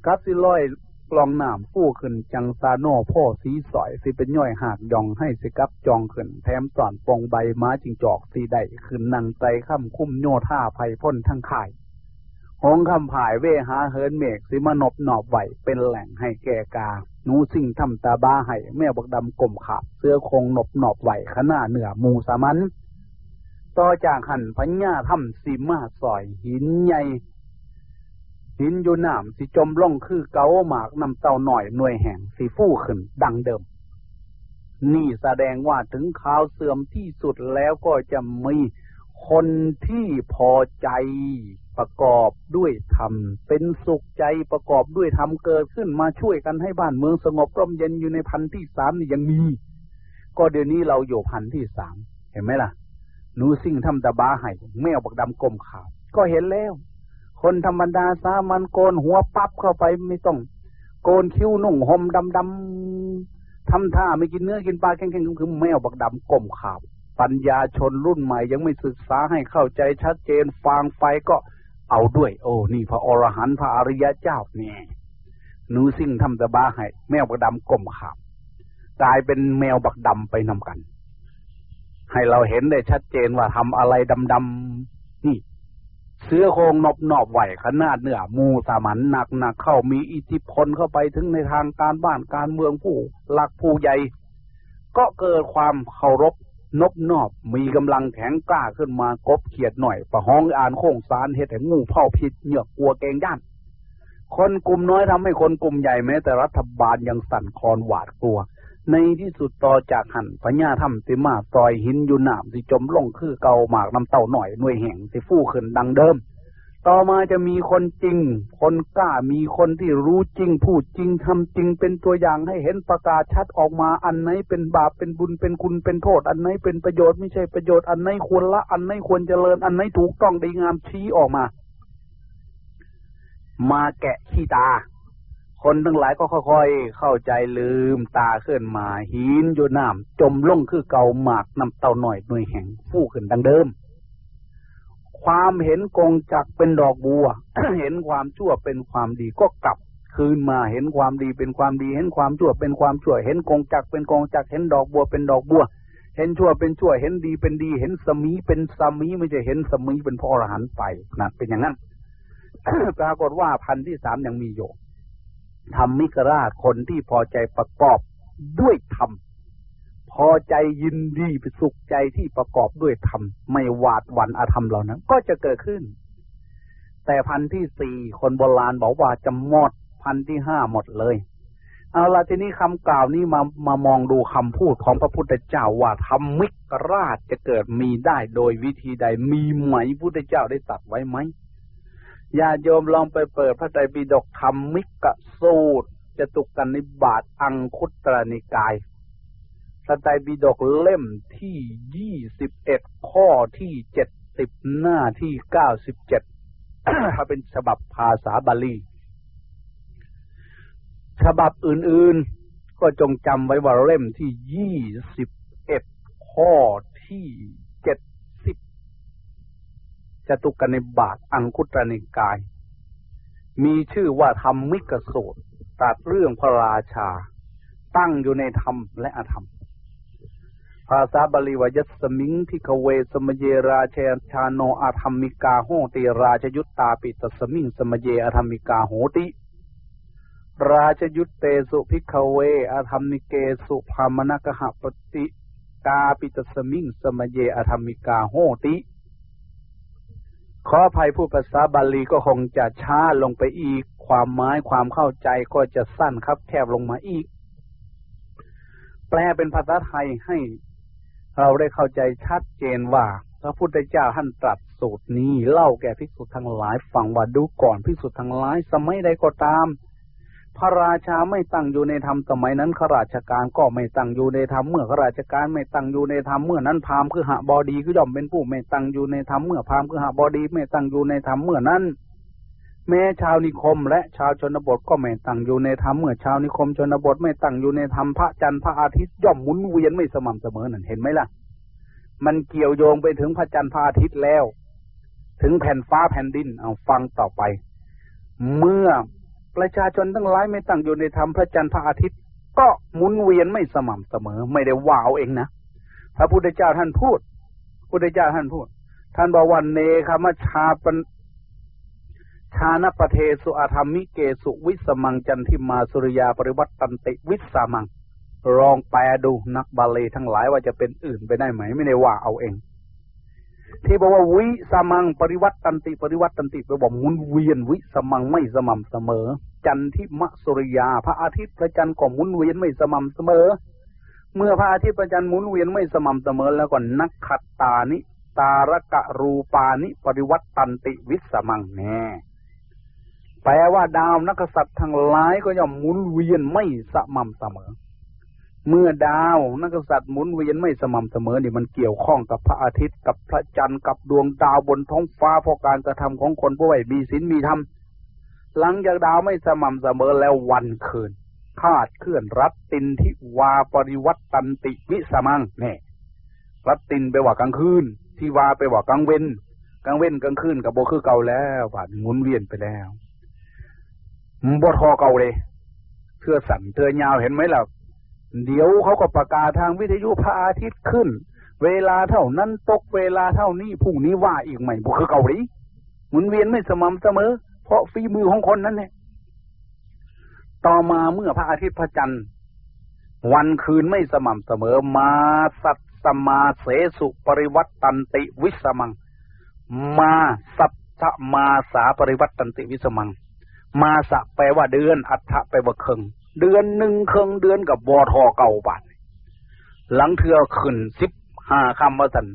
กัสซิลอยกลองน้ำฟู่ขึ้นจังซาโน่พ่อสีสอยสิเป็นย่อยหากยองให้สิกับจองขึ้น แถมสอนปองใบม้าจิงจอกสีได้ขึ้นนังใจข้ามคุ้มโยท่าภัยพ้นทั้งข่าย หงคำผายเวหาเฮินเมกสิมนบหนอบไหวเป็นแหล่งให้แก่กาหนูสิ่งทำตาบ้าไห้แม่บักดำกลมขาเสื้อคงหนบหนอบไหวขนาเหนือมูสามันต่อจากหันพัญญาทำสีมาสอยหินใหญ่หินอยู่น้ำสิจมล่องคือเกาหมากนำเต่าหน่อยหน่วยแห่งสีฟู่ขึ้นดังเดิม นี่แสดงว่าถึงข่าวเสื่อมที่สุดแล้วก็จะมีคนที่พอใจ ประกอบด้วยธรรม เป็นสุขใจประกอบด้วยธรรมเกิดขึ้นมาช่วยกันให้บ้านเมืองสงบร่มเย็นอยู่ในพันที่สามนี่ยังมี ก็เดี๋ยวนี้เราอยู่พันที่สามเห็นไหมล่ะหนูสิ่งทำตาบ้าให้แมวบักดำกลมขาว ก็เห็นแล้ว คนธรรมดาสามันโกนหัวปั๊บเข้าไปไม่ต้อง โกนคิ้วนุ่งห่มดำดำทำท่าไม่กินเนื้อกินปลาแข็งๆคือแมวบักดำกลมขาวปัญญาชนรุ่นใหม่ยังไม่ศึกษาให้เข้าใจชัดเจนฟางไฟก็ เอาด้วย โอ้ นี่พระอรหันต์พระอริยะเจ้าเนี่หนูสิ่งทำตะบ้าให้ แมวบักดำกลมขามกลายเป็นแมวบักดำไปนำกัน ให้เราเห็นได้ชัดเจนว่าทำอะไรดำๆนี่ เสื้อโครงนบนอบไหวขนาดเนื้อมูสามันหนักหนักเข้ามีอิทธิพลเข้าไปถึงในทางการบ้านการเมืองผู้หลักผู้ใหญ่ ก็เกิดความเคารพ นบนอบมีกำลังแข็งกล้าขึ้นมากบเขียดหน่อยประห้องอ่านโค้งสารเห็ดแห่งงูเผาผิดเหยือกกลัวเกงย่านคนกลุ่มน้อยทำให้คนกลุ่มใหญ่แม้แต่รัฐบาลยังสั่นคลอนหวาดกลัว ในที่สุดต่อจากหันพญาถ้ำสิมาซอยหินอยู่หนามสิจมล่องคือเกาหมากน้ำเต่าหน่อยหน่วยแห่งสิฟู่ขึ้นดังเดิม ต่อมาจะมีคนจริง คนกล้ามีคนที่รู้จริง พูดจริงทำจริง เป็นตัวอย่างให้เห็นประกาศชัดออกมาอันไหนเป็นบาปเป็นบุญเป็นคุณเป็นโทษ อันไหนเป็นประโยชน์ไม่ใช่ประโยชน์อันไหนควรละ อันไหนควรเจริญ อันไหนถูกต้องดีงามชี้ออกมา มาแกะขี้ตา คนทั้งหลายก็ค่อยๆ เข้าใจลืมตาขึ้นมาหินอยู่น้ำจมลงคือเก่าหมากน้ำเต่าหน่อยหน่วยแห่งฟู่ขึ้นดังเดิม ความเห็นกงจักเป็นดอกบัว เห็นความชั่วเป็นความดีก็กลับคืนมาเห็นความดีเป็นความดี เห็นความชั่วเป็นความชั่ว เห็นกงจักเป็นกงจักเห็นดอกบัวเป็นดอกบัว เห็นชั่วเป็นชั่ว เห็นดีเป็นดี เห็นสมีเป็นสมีไม่ใช่เห็นสมีเป็นพระอรหันไปนะเป็นอย่างนั้นปรากฏว่าพันที่สามยังมีอยู่ทำมิกราชคนที่พอใจประกอบด้วยธรรม พอใจยินดีไปสุขใจที่ประกอบด้วยธรรม ไม่หวาดหวั่นอาธรรมเหล่านั้น ก็จะเกิดขึ้น แต่พันที่สี่คนโบราณบอกว่าจะหมดพันที่ห้าหมดเลย เอาละทีนี้คำกล่าวนี้มามามองดูคำพูดของพระพุทธเจ้าว่าธรรมิกราชจะเกิดมีได้โดยวิธีใดมีไหมพุทธเจ้าได้ตัดไว้ไหมญาโยมลองไปเปิดพระไตรปิฎกธรรมิกสูตรจะตุกกันในบาทอังคุตรนิกาย พระไตรปิฎกเล่มที่ยี่สิบเอ็ดข้อที่เจ็ดสิบหน้าที่เก้าสิบเจ็ดถ้าเป็นฉบับภาษาบาลี ฉบับอื่นๆ ก็จงจำไว้ว่าเล่มที่ยี่สิบเอ็ดข้อที่เจ็ดสิบจตุกกนิบาตอังคุตตรนิกาย มีชื่อว่าธรรมมิกสูตรตรัสเรื่องพระราชา ตั้งอยู่ในธรรมและอธรรม ภาษาบาลีว่า ยัสมิง ภิกขเวสมเยราชาโน อธัมมิกาโหนติราชยุตตาปิ ตัสมิงสมเย อธัมมิกาโหนติ ราชยุตเตสุ ภิกขเว อธัมมิเกสุ พราหมณคหปติกาปิ ตัสมิงสมเย อธัมมิกาโหนติขออภัยพูดภาษาบาลีก็คงจะช้าลงไปอีก ความหมายความเข้าใจก็จะสั้นครับแคบลงมาอีก แปลเป็นภาษาไทยให้ เราได้เข้าใจชัดเจนว่า พระพุทธเจ้าท่านตรัสสูตรนี้เล่าแก่ภิกษุทั้งหลายฟังว่าดูก่อนภิกษุทั้งหลายสมัยใดก็ตาม พระราชาไม่ตั้งอยู่ในธรรมสมัยนั้นข้าราชการก็ไม่ตั้งอยู่ในธรรมเมื่อข้าราชการไม่ตั้งอยู่ในธรรมเมื่อนั้นพราหมณ์คือหาบอดีคือย่อมเป็นผู้ไม่ตั้งอยู่ในธรรมเมื่อพราหมณ์คือหาบอดีไม่ตั้งอยู่ในธรรมเมื่อนั้น แม้ชาวนิคม และชาวชนบทก็ไม่ตั้งอยู่ในธรรมเมื่อชาวนิคมชนบทไม่ตั้งอยู่ในธรรมพระจันทร์พระอาทิตย์ย่อมหมุนเวียนไม่สม่ำเสมอนั่นเห็นไหมล่ะ มันเกี่ยวโยงไปถึงพระจันทร์พระอาทิตย์แล้ว ถึงแผ่นฟ้าแผ่นดินเอาฟังต่อไป เมื่อประชาชนทั้งหลายไม่ตั้งอยู่ในธรรมพระจันทร์พระอาทิตย์ ก็หมุนเวียนไม่สม่ำเสมอ ไม่ได้ว่าเอาเองนะพระพุทธเจ้าท่านพูดพุทธเจ้าท่านพูด ท่านบอกวันเนคมชาปน ชานปเทสุอาธรรมิเกสุวิสมังจันทิมาสุริยาปริวัตตันติวิสามังลองแปลดูนักบาลีทั้งหลายว่าจะเป็นอื่นไปได้ไหม ไม่ได้ว่าเอาเอง ที่บอกว่าวิสมังปริวัตตันติปริวัตตันติไปบอกหมุนเวียนวิสมังไม่สม่ำเสมอ จันทิมสุริยา พระอาทิตย์พระจันทร์ก็หมุนเวียนไม่สม่ำเสมอ เมื่อพระอาทิตย์พระจันทร์หมุนเวียนไม่สม่ำเสมอ แล้วก็นักขัตตานิ ตารกะรูปานิ ปริวัตตันติวิสมังแน่ ลว่าดาวนักษัตริย์ทั้งหลายก็ย่อมหมุนเวียนไม่สม่ำเสมอ เมื่อดาวนักษัตริย์หมุนเวียนไม่สม่ำเสมอนี่มันเกี่ยวข้องกับพระอาทิตย์กับพระจันทร์กับดวงดาวบนท้องฟ้าเพราะการกระทำของคนผู้ใหญ่มีศีลมีธรรมหลังจากดาวไม่สม่ำเสมอแล้ววันคืนคาดเคลื่อนรัตตินทิวาปริวัตตันติวิสมังเนี่ยรัตตินไปว่ากลางคืนที่วาไปว่ากลางเว้นกลางเว้นกลางคืนกับโบคือเก่าแล้วบาดหมุนเวียนไปแล้ว บทอเก่าเลยเทือสั่นเทือยาวเห็นไหมล่ะเดี๋ยวเขาก็ประกาศทางวิทยุพระอาทิตย์ขึ้น เวลาเท่านั้นตกเวลาเท่านี้พรุ่งนี้ว่าอีกใหม่บุคือเก่าเลยหมุนเวียนไม่สม่ำเสมอ เพราะฝีมือของคนนั้นเนี่ยต่อมาเมื่อพระอาทิตย์พระจันทร์ วันคืนไม่สม่ำเสมอมาสัตสมาเสสุปริวัตตันติวิสมัง มาสัตตมาสาปริวัตตันติวิสมัง มาสะแปลว่าเดือน อัฐะแปลว่าเคิงเดือนหนึ่งเคิงเดือนกับบอทอเก่าบาทหลังเทือขึ้นสิบห้าคำว่าสัน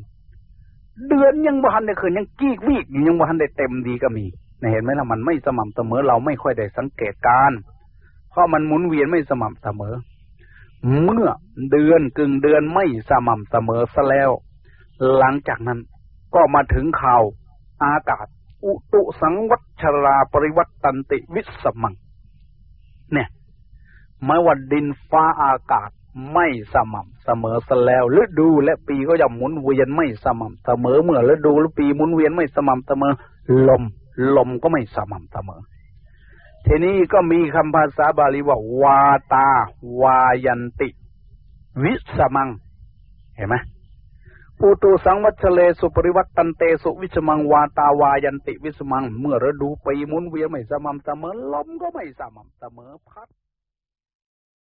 เดือนยังบ่ทันได้ขึ้นยังกี้วีกยังบ่ทันได้เต็มดีก็มีเห็นไหมล่ะมันไม่สม่ำเสมอเราไม่ค่อยได้สังเกตการ เพราะมันหมุนเวียนไม่สม่ำเสมอ เมื่อเดือนกึ่งเดือนไม่สม่ำเสมอซะแล้ว หลังจากนั้นก็มาถึงข่าวอากาศ อุตุสังวัชราปริวัตตันติวิสมัง เนี่ยไม่ว่าดินฟ้าอากาศไม่สม่ำเสมอซะแล้วฤดูและปีก็จะหมุนเวียนไม่สม่ำเสมอเมื่อฤดูและปีหมุนเวียนไม่สม่ำเสมอ ลม ลมก็ไม่สม่ำเสมอ ทีนี้ก็มีคำภาษาบาลีว่าวาตา วายันติ วิสมัง เห็นไหม อุตุสังวัจฉเรสุปริวัตตันเตสุวิสมังวาตาวายันติวิสมัง เมื่อฤดูปีหมุนเวียนไม่สม่ำเสมอลมก็ไม่สม่ำเสมอพัด